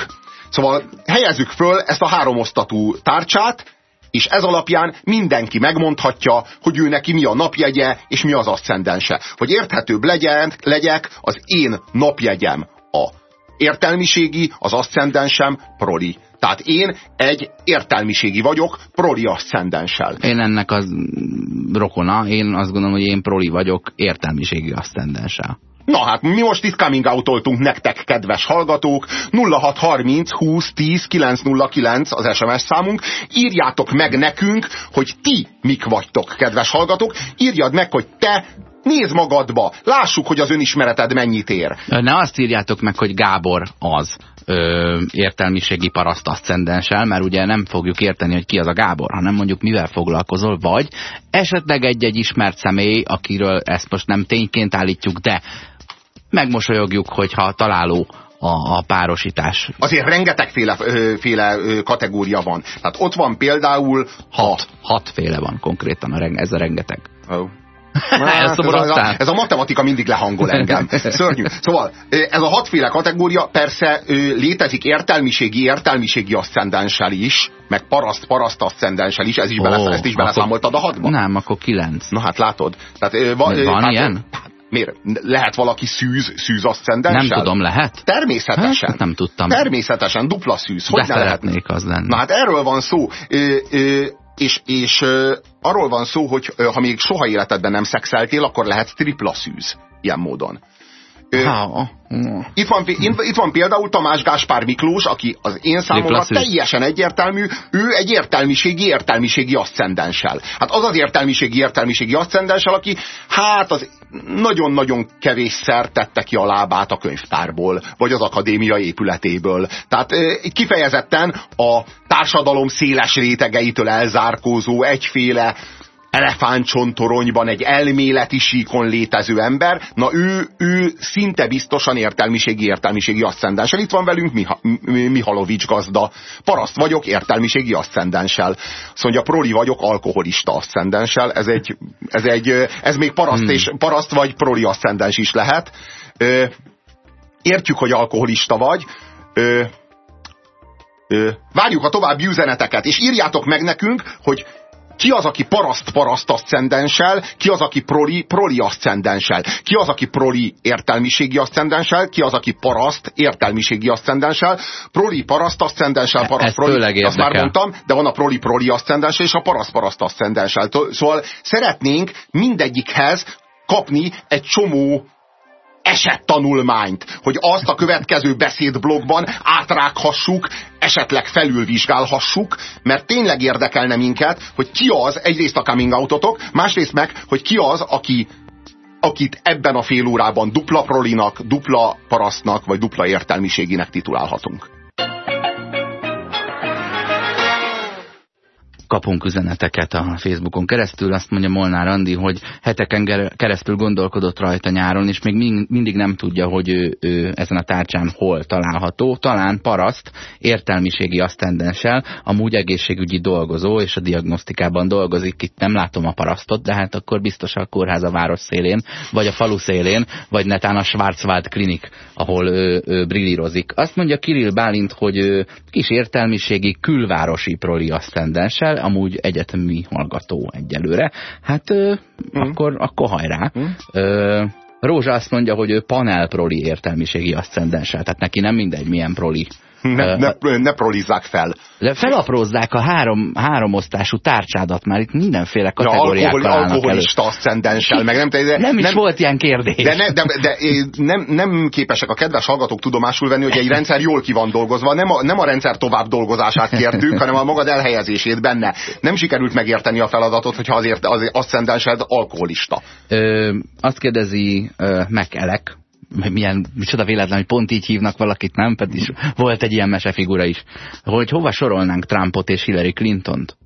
Szóval helyezzük föl ezt a háromosztatú tárcsát, és ez alapján mindenki megmondhatja, hogy ő neki mi a napjegye, és mi az aszcendense. Hogy érthetőbb legyen, legyek, az én napjegyem a értelmiségi, az aszcendensem proli. Tehát én egy értelmiségi vagyok, proli aszcendenssel. Én ennek az rokona, én azt gondolom, hogy én proli vagyok értelmiségi aszcendenssel. Na hát, mi most itt coming out nektek, kedves hallgatók. 0630 20 10 909 az SMS számunk. Írjátok meg nekünk, hogy ti mik vagytok, kedves hallgatók. Írjad meg, hogy te Nézd magadba, lássuk, hogy az önismereted mennyit ér. Ne azt írjátok meg, hogy Gábor az ö, értelmiségi paraszt aszcendenssel, mert ugye nem fogjuk érteni, hogy ki az a Gábor, hanem mondjuk mivel foglalkozol, vagy esetleg egy-egy ismert személy, akiről ezt most nem tényként állítjuk, de megmosolyogjuk, hogyha találó a, a párosítás. Azért rengetegféle féle kategória van. Tehát ott van például... Hat. Hatféle van konkrétan, a, ez a rengeteg. Oh. [laughs] Hát, ez, a, ez a matematika mindig lehangol engem. [laughs] Szörnyű. Szóval ez a hatféle kategória persze létezik értelmiségi, értelmiségi aszcendenssel is, meg paraszt, paraszt aszcendenssel is, ez is oh, bele, ezt is beleszámoltad a hatba? Nem, akkor kilenc. Na hát látod. Tehát, va, van hát, ilyen? Miért? Lehet valaki szűz, szűz aszcendenssel? Nem tudom, lehet? Természetesen. Hát, nem tudtam. Természetesen, dupla szűz. Hogy De ne szeretnék az lenni. Na hát erről van szó. Ö, ö, és, és ö, arról van szó, hogy ö, ha még soha életedben nem szexeltél, akkor lehet tripla szűz ilyen módon. Itt van, itt van például Tamás Gáspár Miklós, aki az én számomra teljesen egyértelmű, ő egy értelmiségi, értelmiségi aszcendenssel. Hát az az értelmiségi, értelmiségi aszcendenssel, aki hát az nagyon-nagyon kevésszer tette ki a lábát a könyvtárból, vagy az akadémia épületéből. Tehát kifejezetten a társadalom széles rétegeitől elzárkózó egyféle elefántcsontoronyban egy elméleti síkon létező ember, na ő, ő szinte biztosan értelmiségi, értelmiségi aszcendenssel. Itt van velünk Miha, Mihalovics gazda. Paraszt vagyok értelmiségi aszcendenssel. Azt mondja, proli vagyok alkoholista aszcendenssel. Ez, egy, ez, egy, ez még paraszt, hmm. és, paraszt vagy proli aszcendens is lehet. Értjük, hogy alkoholista vagy. Várjuk a további üzeneteket, és írjátok meg nekünk, hogy ki az, aki paraszt-paraszt aszcendenssel, ki az, aki proli-proli aszcendenssel, ki az, aki proli értelmiségi aszcendenssel, ki az, aki paraszt értelmiségi aszcendenssel, proli-paraszt aszcendenssel, paraszt-proli, azt már mondtam, de van a proli-proli aszcendenssel és a paraszt-paraszt aszcendenssel. Szóval szeretnénk mindegyikhez kapni egy csomó esettanulmányt, hogy azt a következő beszédblogban átrághassuk, esetleg felülvizsgálhassuk, mert tényleg érdekelne minket, hogy ki az, egyrészt a coming outotok, másrészt meg, hogy ki az, aki akit ebben a fél órában dupla prolinak, dupla parasztnak, vagy dupla értelmiségének titulálhatunk. Kapunk üzeneteket a Facebookon keresztül. Azt mondja Molnár Andi, hogy heteken keresztül gondolkodott rajta nyáron, és még mindig nem tudja, hogy ő, ő ezen a tárcsán hol található. Talán paraszt, értelmiségi asztendenssel, amúgy egészségügyi dolgozó, és a diagnosztikában dolgozik. Itt nem látom a parasztot, de hát akkor biztos a kórház a város szélén, vagy a falu szélén, vagy netán a Schwarzwald klinik, ahol ő, ő brillírozik. Azt mondja Kirill Bálint, hogy ő kis értelmiségi külvárosi proli asztendenssel, amúgy egyetemi hallgató egyelőre. Hát ö, mm. akkor, akkor hajrá. Mm. Ö, Rózsa azt mondja, hogy ő panel proli értelmiségi aszcendenssel, tehát neki nem mindegy milyen proli ne, ne, ne prolizzák fel. De felaprózzák a három, három osztású tárcsádat, már itt mindenféle kategóriákkal ja, alkohol, alkoholista aszcendenssel, meg nem... De, nem is nem, volt ilyen kérdés. De, ne, de, de nem, nem képesek a kedves hallgatók tudomásul venni, hogy egy rendszer jól ki van dolgozva, nem a, nem a rendszer tovább dolgozását kértük, hanem a magad elhelyezését benne. Nem sikerült megérteni a feladatot, hogyha azért az aszcendensed alkoholista. Ö, azt kérdezi Mekelek, milyen, micsoda véletlen, hogy pont így hívnak valakit, nem? Pedig volt egy ilyen mesefigura is. Hogy hova sorolnánk Trumpot és Hillary Clintont?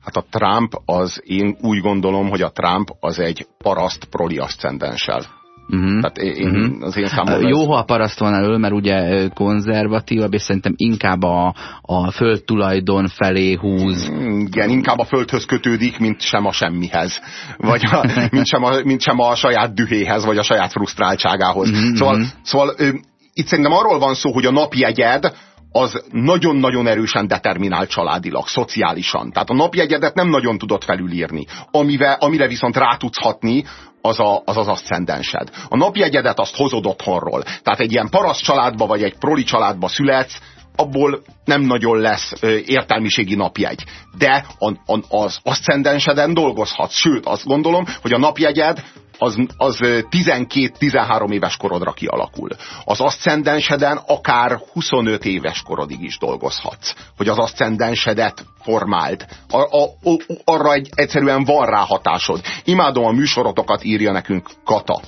Hát a Trump az, én úgy gondolom, hogy a Trump az egy paraszt proli aszcendenssel. Uh-huh. Tehát én, uh-huh. az én számomra... Jó, ha a paraszt van elől, mert ugye konzervatívabb, és szerintem inkább a, a földtulajdon felé húz. Igen, inkább a földhöz kötődik, mint sem a semmihez. Vagy a, [laughs] mint, sem a, mint sem a saját dühéhez, vagy a saját frusztráltságához. Uh-huh. Szóval, szóval itt szerintem arról van szó, hogy a napjegyed az nagyon-nagyon erősen determinált családilag, szociálisan. Tehát a napjegyedet nem nagyon tudott felülírni. Amivel, amire viszont rá tudsz hatni, az a, az, az aszcendensed. A napjegyedet azt hozod otthonról. Tehát egy ilyen paraszt családba, vagy egy proli családba születsz, abból nem nagyon lesz ö, értelmiségi napjegy. De a, a, az aszcendenseden dolgozhatsz. Sőt, azt gondolom, hogy a napjegyed az, az 12-13 éves korodra kialakul. Az aszcendenseden akár 25 éves korodig is dolgozhatsz, hogy az aszcendensedet formáld. A, a, a, arra egy, egyszerűen van rá hatásod. Imádom a műsorotokat, írja nekünk Kata.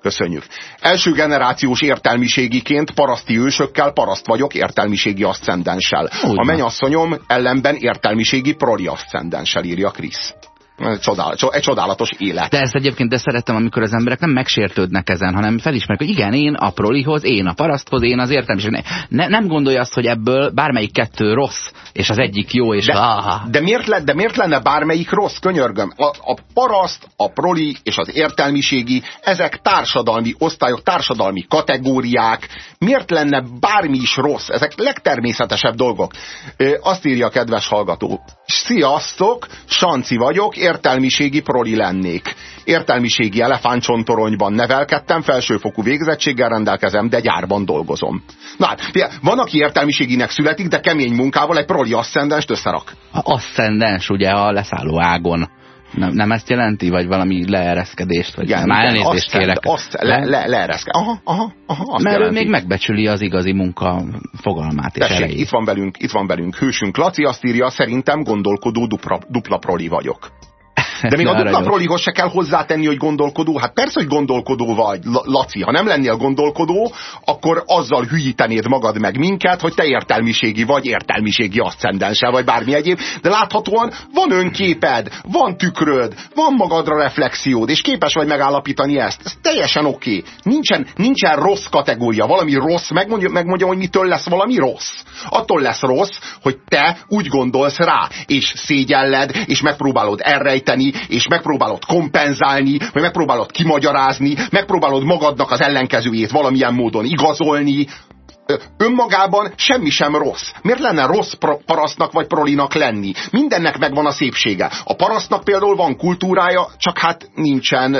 Köszönjük. Első generációs értelmiségiként paraszti ősökkel paraszt vagyok értelmiségi aszcendenssel. A mennyasszonyom ellenben értelmiségi proli aszcendenssel írja Krisz. Csodál, egy csodálatos élet. De ezt egyébként de szeretem, amikor az emberek nem megsértődnek ezen, hanem felismerik, hogy igen, én a prolihoz, én a paraszthoz, én az értelmiség. Ne, ne, nem gondolja azt, hogy ebből bármelyik kettő rossz, és az egyik jó, és de, ah. de, miért, le, de miért lenne bármelyik rossz, könyörgöm? A, a paraszt, a proli és az értelmiségi, ezek társadalmi osztályok, társadalmi kategóriák. Miért lenne bármi is rossz? Ezek legtermészetesebb dolgok. Ö, azt írja a kedves hallgató. Sziasztok, Sanci vagyok, értelmiségi proli lennék. Értelmiségi elefántcsontoronyban nevelkedtem, felsőfokú végzettséggel rendelkezem, de gyárban dolgozom. Na hát, van, aki értelmiséginek születik, de kemény munkával egy proli asszendenst összerak. Asszendens, ugye, a leszálló ágon. Nem, nem ezt jelenti? Vagy valami leereszkedést? Vagy igen, már elnézést azt kérek. Azt le, le, leereszke. Aha, aha, aha, azt Mert jelenti. ő még megbecsüli az igazi munka fogalmát és Tessék, itt van, velünk, itt van velünk hősünk Laci, azt írja, szerintem gondolkodó dupla, dupla proli vagyok. De még a dupla prolihoz se kell hozzátenni, hogy gondolkodó. Hát persze, hogy gondolkodó vagy, Laci. Ha nem lennél gondolkodó, akkor azzal hülyítenéd magad meg minket, hogy te értelmiségi vagy, értelmiségi aszcendenssel, vagy bármi egyéb. De láthatóan van önképed, van tükröd, van magadra reflexiód, és képes vagy megállapítani ezt. Ez teljesen oké. Okay. Nincsen, nincsen rossz kategória. Valami rossz, megmondja, megmondja, hogy mitől lesz valami rossz. Attól lesz rossz, hogy te úgy gondolsz rá, és szégyelled, és megpróbálod elrejteni, és megpróbálod kompenzálni, vagy megpróbálod kimagyarázni, megpróbálod magadnak az ellenkezőjét valamilyen módon igazolni, önmagában semmi sem rossz. Miért lenne rossz parasztnak vagy prolinak lenni? Mindennek megvan a szépsége. A parasztnak például van kultúrája, csak hát nincsen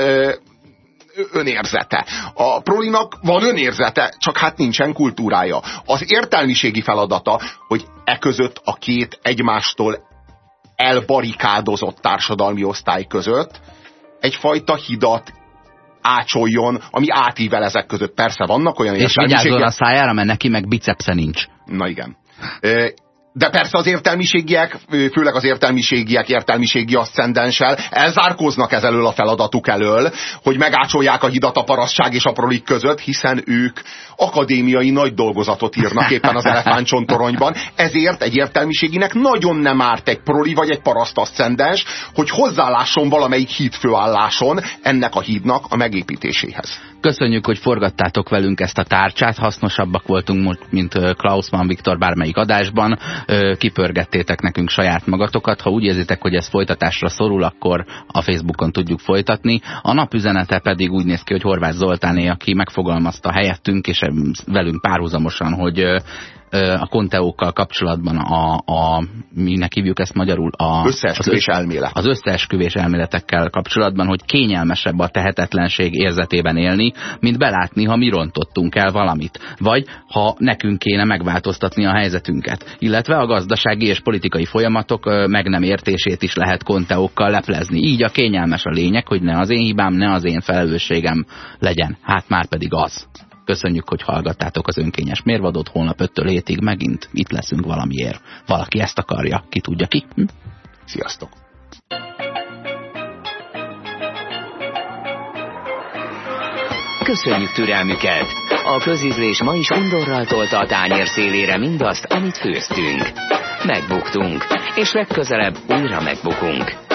önérzete. A prolinak van önérzete, csak hát nincsen kultúrája. Az értelmiségi feladata, hogy e között a két egymástól elbarikádozott társadalmi osztály között egyfajta hidat ácsoljon, ami átível ezek között. Persze vannak olyan És vigyázzon a szájára, mert neki meg bicepsze nincs. Na igen. De persze az értelmiségiek, főleg az értelmiségiek értelmiségi asszendenssel elzárkóznak ez elől a feladatuk elől, hogy megácsolják a hidat a parasztság és a prolik között, hiszen ők akadémiai nagy dolgozatot írnak éppen az elefántcsontoronyban. Ezért egy értelmiséginek nagyon nem árt egy proli vagy egy paraszt asszendens, hogy hozzálásson valamelyik hídfőálláson ennek a hídnak a megépítéséhez. Köszönjük, hogy forgattátok velünk ezt a tárcsát, hasznosabbak voltunk, mint Klausmann Viktor bármelyik adásban kipörgettétek nekünk saját magatokat. Ha úgy érzitek, hogy ez folytatásra szorul, akkor a Facebookon tudjuk folytatni. A napüzenete pedig úgy néz ki, hogy Horváth Zoltáné, aki megfogalmazta helyettünk, és velünk párhuzamosan, hogy a konteókkal kapcsolatban a, a minek hívjuk ezt magyarul? A, összeesküvés az, elmélet. Az összeesküvés elméletekkel kapcsolatban, hogy kényelmesebb a tehetetlenség érzetében élni, mint belátni, ha mi rontottunk el valamit. Vagy ha nekünk kéne megváltoztatni a helyzetünket. Illetve a gazdasági és politikai folyamatok meg nem értését is lehet konteókkal leplezni. Így a kényelmes a lényeg, hogy ne az én hibám, ne az én felelősségem legyen. Hát már pedig az. Köszönjük, hogy hallgattátok az önkényes mérvadót. Holnap 5-től hétig megint itt leszünk valamiért. Valaki ezt akarja, ki tudja ki. Hm? Sziasztok! Köszönjük türelmüket! A közízlés ma is undorral tolta a tányér szélére mindazt, amit főztünk. Megbuktunk, és legközelebb újra megbukunk.